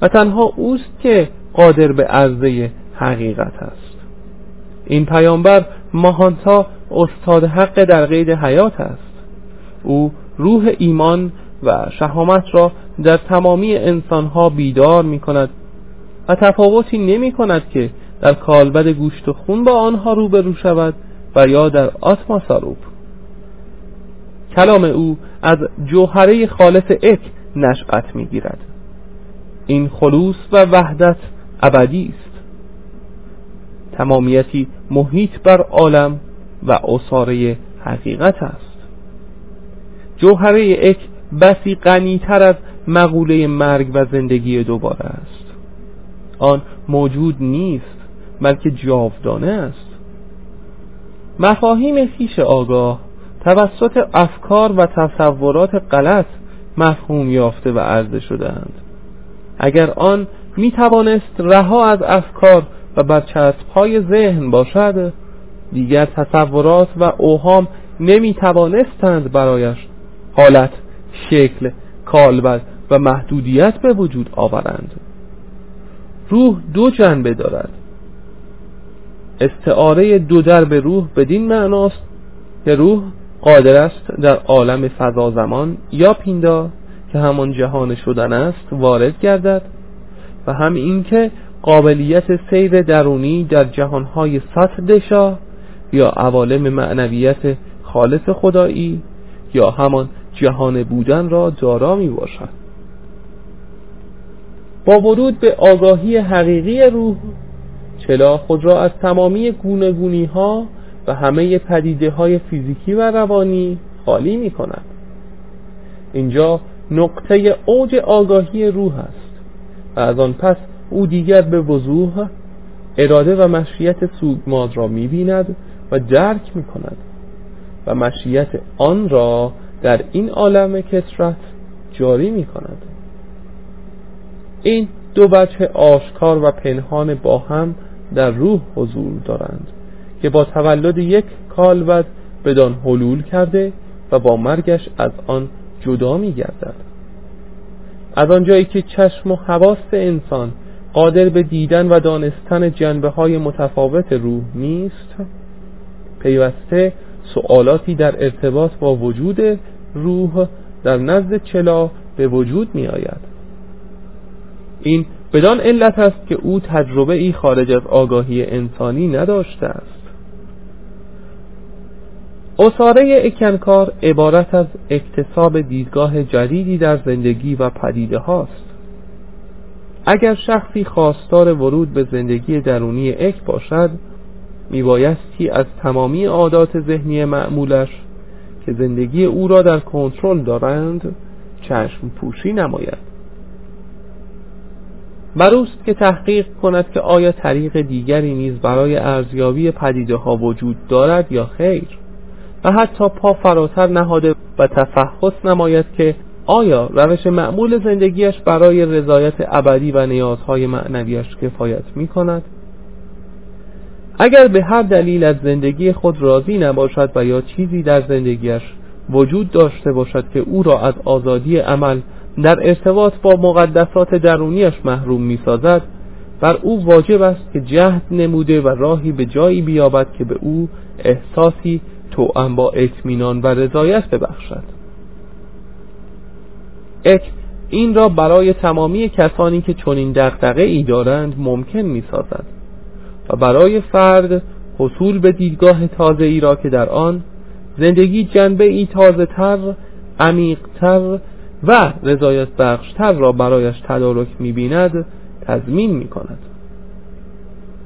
و تنها اوست که قادر به عرضه حقیقت است. این پیامبر ماهانتا استاد حق در قید حیات است. او روح ایمان و شهامت را در تمامی انسانها بیدار می کند و تفاوتی نمی کند که در کالبد گوشت و خون با آنها روبرو شود و یا در آتما ساروب. کلام او از جوهره خالص اک نشأت می گیرد این خلوص و وحدت ابدی است. تمامیتی محیط بر عالم و اصاره حقیقت است. جوهره اک بسی غنیتر از مقوله مرگ و زندگی دوباره است. آن موجود نیست بلکه جاودانه است. مفاهیم خیش آگاه توسط افکار و تصورات غلط مفهوم یافته و عرضه شدهاند. اگر آن می توانست رها از افکار و برچسب های ذهن باشد دیگر تصورات و اوهام نمی توانستند برایش حالت شکل کالبد و محدودیت به وجود آورند. روح دو جنبه دارد. استعاره دو درب روح بدین معناست که روح قادر است در عالم فضا زمان یا پیندا که همان جهان شدن است وارد گردد و هم اینکه قابلیت سیر درونی در جهانهای سطح دشا یا عوالم معنویت خالص خدایی یا همان جهان بودن را دارا می باشد. با ورود به آگاهی حقیقی روح چلا خود را از تمامی گونه ها و همه پدیده های فیزیکی و روانی خالی می کند. اینجا نقطه اوج آگاهی روح است و از آن پس او دیگر به وضوح اراده و مشیت سوگماد را می بیند و درک می کند و مشیت آن را در این عالم کسرت جاری می کند این دو بچه آشکار و پنهان با هم در روح حضور دارند که با تولد یک کالبد بدان حلول کرده و با مرگش از آن جدا می گردد از آنجایی که چشم و حواست انسان قادر به دیدن و دانستن جنبه های متفاوت روح نیست؟ پیوسته سوالاتی در ارتباط با وجود روح در نزد چلا به وجود می آید این بدان علت است که او تجربه ای خارج از آگاهی انسانی نداشته است. اصاره اکنکار عبارت از اکتساب دیدگاه جدیدی در زندگی و پدیده هاست. اگر شخصی خواستار ورود به زندگی درونی اک باشد میبایستی از تمامی عادات ذهنی معمولش که زندگی او را در کنترل دارند چشم پوشی نماید. بروست که تحقیق کند که آیا طریق دیگری نیز برای ارزیابی پدیده ها وجود دارد یا خیر و حتی پا فراتر نهاده و تفحص نماید که آیا روش معمول زندگیش برای رضایت ابدی و نیازهای معنویش کفایت می کند؟ اگر به هر دلیل از زندگی خود راضی نباشد و یا چیزی در زندگیش وجود داشته باشد که او را از آزادی عمل در ارتباط با مقدسات درونیش محروم می سازد بر او واجب است که جهد نموده و راهی به جایی بیابد که به او احساسی توأم با اطمینان و رضایت ببخشد اک این را برای تمامی کسانی که چنین دغدغه ای دارند ممکن می سازد و برای فرد حصول به دیدگاه تازه ای را که در آن زندگی جنبه ای تازه تر عمیق و رضایت بخشتر را برایش تدارک می بیند تضمین می کند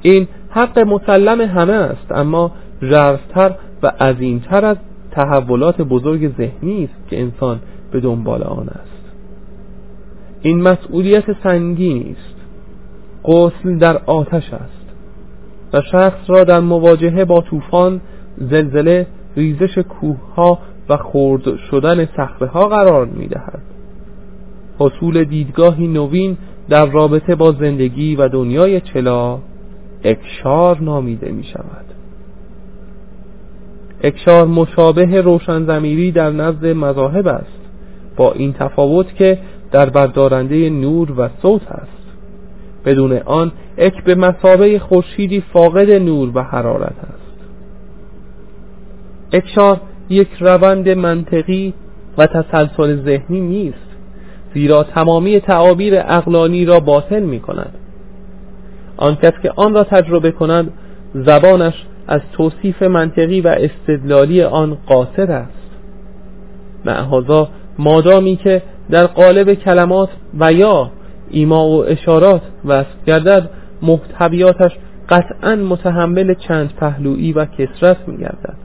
این حق مسلم همه است اما ژرفتر و عظیمتر از تحولات بزرگ ذهنی است که انسان به دنبال آن است. این مسئولیت سنگینی است. قسل در آتش است. و شخص را در مواجهه با طوفان زلزله ریزش کوه و خرد شدن صخره ها قرار می دهد حصول دیدگاهی نوین در رابطه با زندگی و دنیای چلا اکشار نامیده می شود اکشار مشابه روشن زمیری در نزد مذاهب است. با این تفاوت که در بردارنده نور و صوت است بدون آن اک به مسابه خورشیدی فاقد نور و حرارت است اکشار یک روند منطقی و تسلسل ذهنی نیست زیرا تمامی تعابیر اقلانی را باطل می کند آن کس که آن را تجربه کند زبانش از توصیف منطقی و استدلالی آن قاصر است. معهازا مادامی که در قالب کلمات و یا ایما و اشارات وصف گردد محتویاتش قطعا متحمل چند پهلویی و کسرت می گردد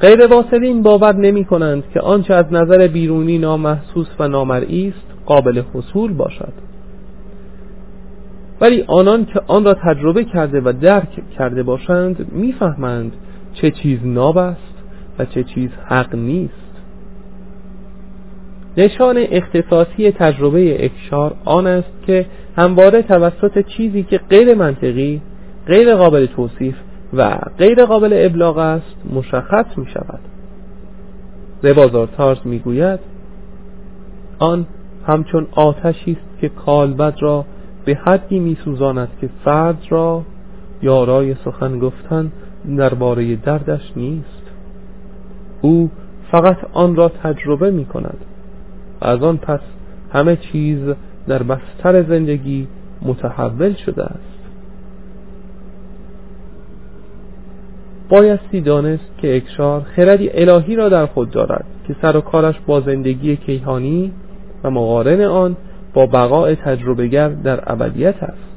غیر واصلین باور نمی کنند که آنچه از نظر بیرونی نامحسوس و نامرئی است قابل حصول باشد. ولی آنان که آن را تجربه کرده و درک کرده باشند می‌فهمند چه چیز ناب است و چه چیز حق نیست. نشان اختصاصی تجربه اکشار آن است که همواره توسط چیزی که غیر منطقی غیر قابل توصیف و غیر قابل ابلاغ است مشخص می شود ربازار تارز می گوید آن همچون آتشی است که کالبد را به حدی می سوزاند که فرد را یارای سخن گفتن درباره دردش نیست. او فقط آن را تجربه می کند از آن پس همه چیز در بستر زندگی متحول شده است. بایستی دانست که اکشار خردی الهی را در خود دارد که سر و کارش با زندگی کیهانی و مقارن آن با بقای تجربهگر در ابدیت است.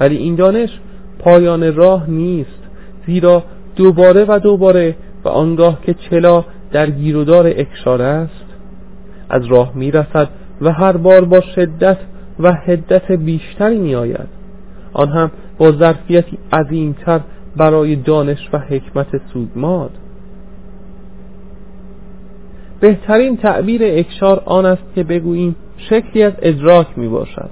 ولی این دانش پایان راه نیست زیرا دوباره و دوباره و آنگاه که چلا در گیرودار اکشار است از راه می‌رسد و هر بار با شدت و حدت بیشتری می آید آن هم با ظرفیتی عظیمتر برای دانش و حکمت سوگماد بهترین تعبیر اکشار آن است که بگوییم شکلی از ادراک می باشد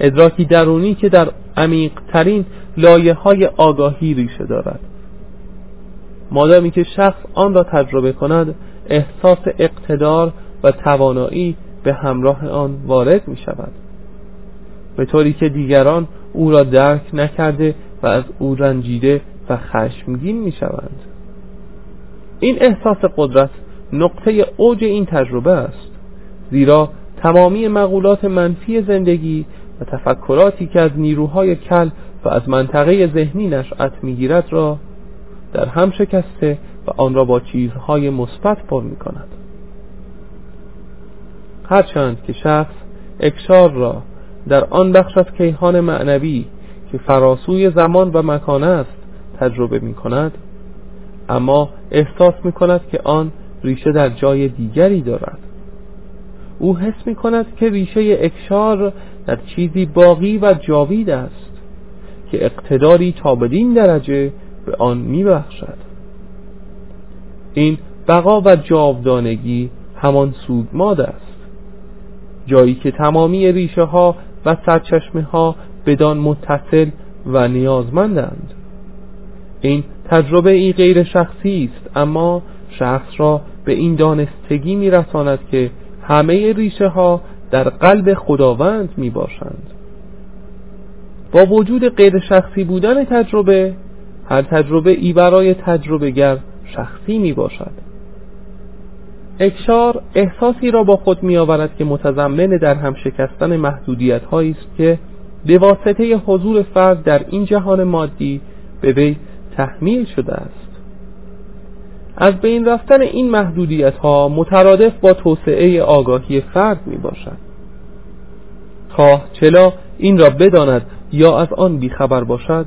ادراکی درونی که در عمیقترین لایه های آگاهی ریشه دارد. مادامی که شخص آن را تجربه کند احساس اقتدار و توانایی به همراه آن وارد می شود به طوری که دیگران او را درک نکرده و از او رنجیده و خشمگین می شوند این احساس قدرت نقطه اوج این تجربه است زیرا تمامی مقولات منفی زندگی و تفکراتی که از نیروهای کل و از منطقه ذهنی نشأت می‌گیرد را در هم شکسته و آن را با چیزهای مثبت پر می کند هرچند که شخص اکشار را در آن بخش از کیهان معنوی که فراسوی زمان و مکان است تجربه می کند اما احساس می کند که آن ریشه در جای دیگری دارد. او حس می کند که ریشه اکشار در چیزی باقی و جاوید است که اقتداری تا بدین درجه به آن می بخشد این بقا و جاودانگی همان سودماد است. جایی که تمامی ریشه ها و سرچشمه ها بدان متصل و نیازمندند. این تجربه ای غیر شخصی است اما شخص را به این دانستگی میرساند که همه ریشه ها در قلب خداوند می باشند با وجود غیر شخصی بودن تجربه هر تجربه ای برای تجربه گر شخصی می باشد اکشار احساسی را با خود می آورد که متضمن در هم شکستن محدودیت هایی است که به واسطه حضور فرد در این جهان مادی به وی تحمیل شده است. از بین رفتن این محدودیت ها مترادف با توسعه آگاهی فرد می باشد خواه چلا این را بداند یا از آن بیخبر باشد؟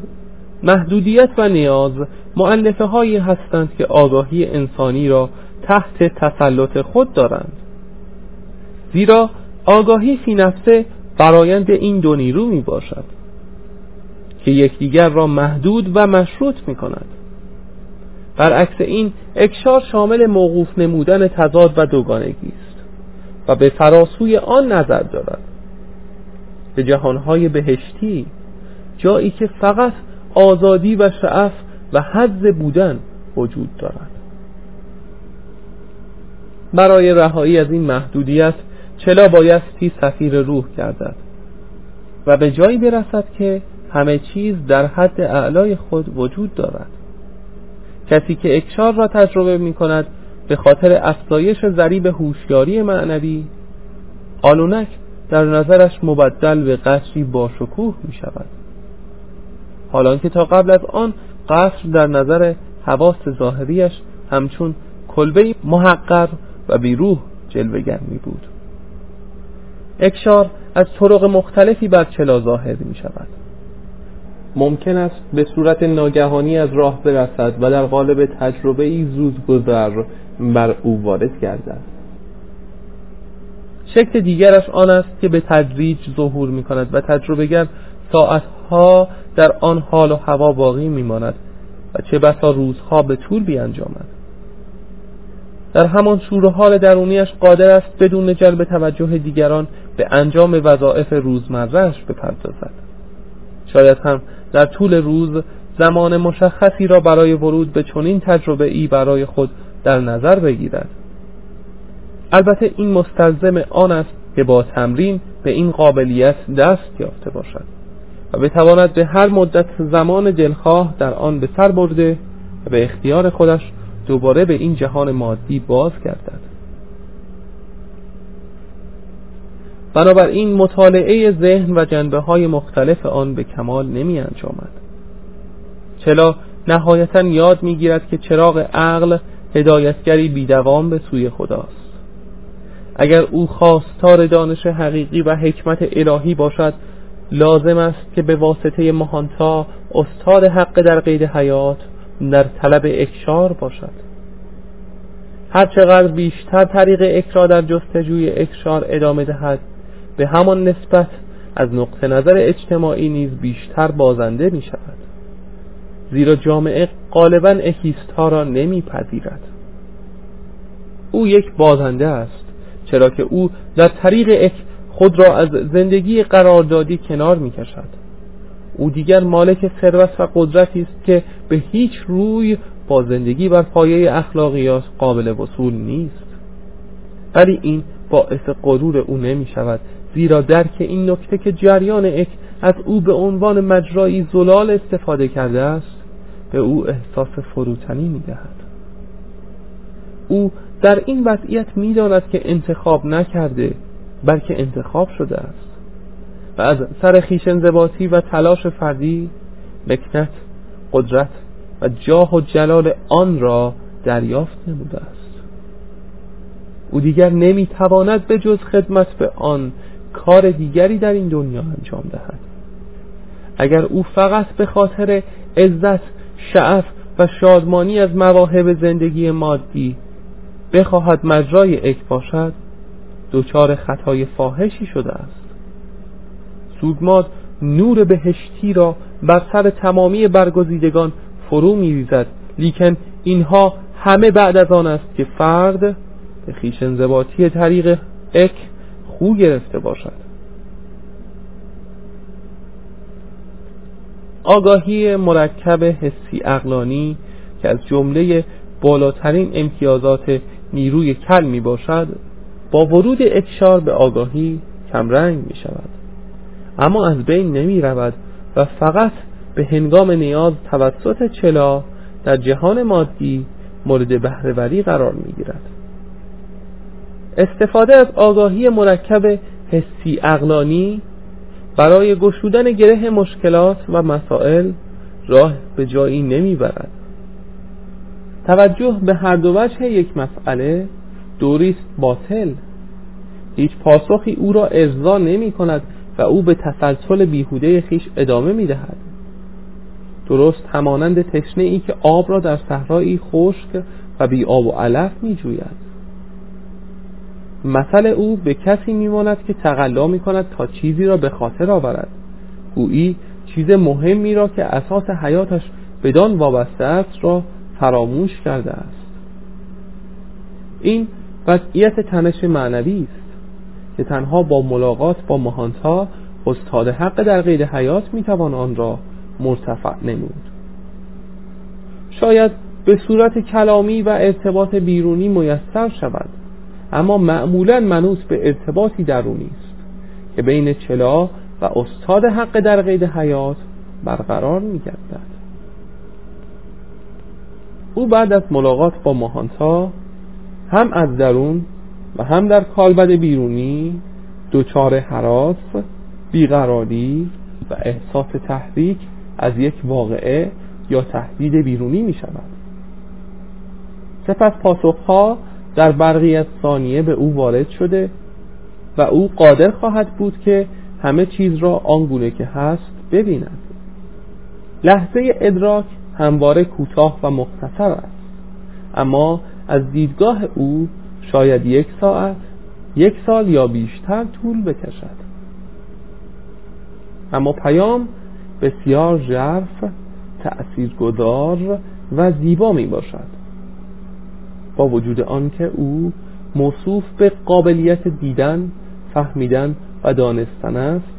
محدودیت و نیاز معلفه هایی هستند که آگاهی انسانی را تحت تسلط خود دارند. زیرا آگاهی فی نفسه برایند این دو نیرو می باشد که یکدیگر را محدود و مشروط می کند برعکس این اکشار شامل موقوف نمودن تضاد و دوگانگی است و به فراسوی آن نظر دارد. به جهانهای بهشتی جایی که فقط آزادی و شعف و حد بودن وجود دارد. برای رهایی از این محدودیت چلا بایستی سفیر روح گردد و به جایی برسد که همه چیز در حد اعلای خود وجود دارد. کسی که اکشار را تجربه می کند به خاطر افزایش ذریب هوشیاری معنوی آلونک در نظرش مبدل به قصری با شکوه می شود. حالان که تا قبل از آن قصر در نظر حواس ظاهریش همچون کلبه محقر و بیروح جلوگر می بود. اکشار از طرق مختلفی بر چلا ظاهر می شود. ممکن است به صورت ناگهانی از راه برسد و در قالب تجربه ای زود گذر بر او وارد گردد. شکل دیگرش آن است که به تدریج ظهور می کند و تجربهگر ساعتها در آن حال و هوا باقی می ماند و چه بسا روزها به طول بیانجامد. در همان شور و حال درونیش قادر است بدون جلب توجه دیگران به انجام وظایف روزمرهش بپردازد. شاید هم در طول روز زمان مشخصی را برای ورود به چنین تجربه ای برای خود در نظر بگیرد. البته این مستلزم آن است که با تمرین به این قابلیت دست یافته باشد. و بتواند به هر مدت زمان دلخواه در آن به سر برده و به اختیار خودش دوباره به این جهان مادی باز گردد بنابراین مطالعه ذهن و جنبه های مختلف آن به کمال نمی انجامد. چلا نهایتا یاد می گیرد که چراغ عقل هدایتگری بیدوام به سوی خداست. اگر او خواستار دانش حقیقی و حکمت الهی باشد لازم است که به واسطه مهانتا استاد حق در قید حیات در طلب اکشار باشد. هرچقدر بیشتر طریق اکرا در جستجوی اکشار ادامه دهد به همان نسبت از نقطه نظر اجتماعی نیز بیشتر بازنده می شود زیرا جامعه غالبا اکیست ها را نمیپذیرد. او یک بازنده است چرا که او در طریق اک خود را از زندگی قراردادی کنار می کشد او دیگر مالک ثروت و قدرتی است که به هیچ روی با زندگی بر پایه اخلاقیات قابل وصول نیست. ولی این باعث غرور او نمی شود زیرا درک این نکته که جریان اک از او به عنوان مجرایی زلال استفاده کرده است به او احساس فروتنی می دهد او در این وضعیت می داند که انتخاب نکرده بلکه انتخاب شده است. و از سر خیشنزباتی و تلاش فردی مکنت قدرت و جاه و جلال آن را دریافت نموده است. او دیگر نمی‌تواند به جز خدمت به آن کار دیگری در این دنیا انجام دهد. اگر او فقط به خاطر عزت شعف و شادمانی از مواهب زندگی مادی بخواهد مجرای اک باشد دچار خطای فاحشی شده است. سوگماد نور بهشتی را بر سر تمامی برگزیدگان فرو میریزد لیکن اینها همه بعد از آن است که فرد به خیش انضباطی طریق اک خو گرفته باشد. آگاهی مرکب حسی اقلانی که از جمله بالاترین امتیازات نیروی کل می باشد با ورود اکشار به آگاهی کمرنگ می شود اما از بین نمی رود و فقط به هنگام نیاز توسط چلا در جهان مادی مورد بهرهوری قرار می گیرد استفاده از آگاهی مرکب حسی اقلانی برای گشودن گره مشکلات و مسائل راه به جایی نمی‌برد. توجه به هر دو وجه یک مسئله دوریست باطل. هیچ پاسخی او را ارضا نمی کند و او به تسلسل بیهوده خیش ادامه می دهد. درست همانند تشنه ای که آب را در صحرایی خشک و بی آب و علف می جوید. مثل او به کسی میماند که تقلا می کند تا چیزی را به خاطر آورد. گویی چیز مهمی را که اساس حیاتش بدان وابسته است را فراموش کرده است. این وضعیت تنش معنوی است که تنها با ملاقات با مهانتا استاد حق در قید حیات می‌توان آن را مرتفع نمود. شاید به صورت کلامی و ارتباط بیرونی میسر شود اما معمولا منوس به ارتباطی درونی است که بین چلا و استاد حق در قید حیات برقرار میگردد. او بعد از ملاقات با ماهانتا هم از درون و هم در کالبد بیرونی دچار حراس بیقراری و احساس تحریک از یک واقعه یا تهدید بیرونی می شود سپس پاسخها در برقی از ثانیه به او وارد شده و او قادر خواهد بود که همه چیز را آنگونه که هست ببیند. لحظه ادراک همواره کوتاه و مختصر است. اما از دیدگاه او شاید یک ساعت یک سال یا بیشتر طول بکشد. اما پیام بسیار ژرف تأثیرگذار و زیبا می باشد. با وجود آنکه او موصوف به قابلیت دیدن فهمیدن و دانستن است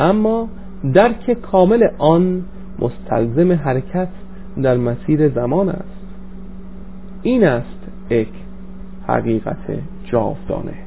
اما درک کامل آن مستلزم حرکت در مسیر زمان است. این است اک حقیقت جاودانه.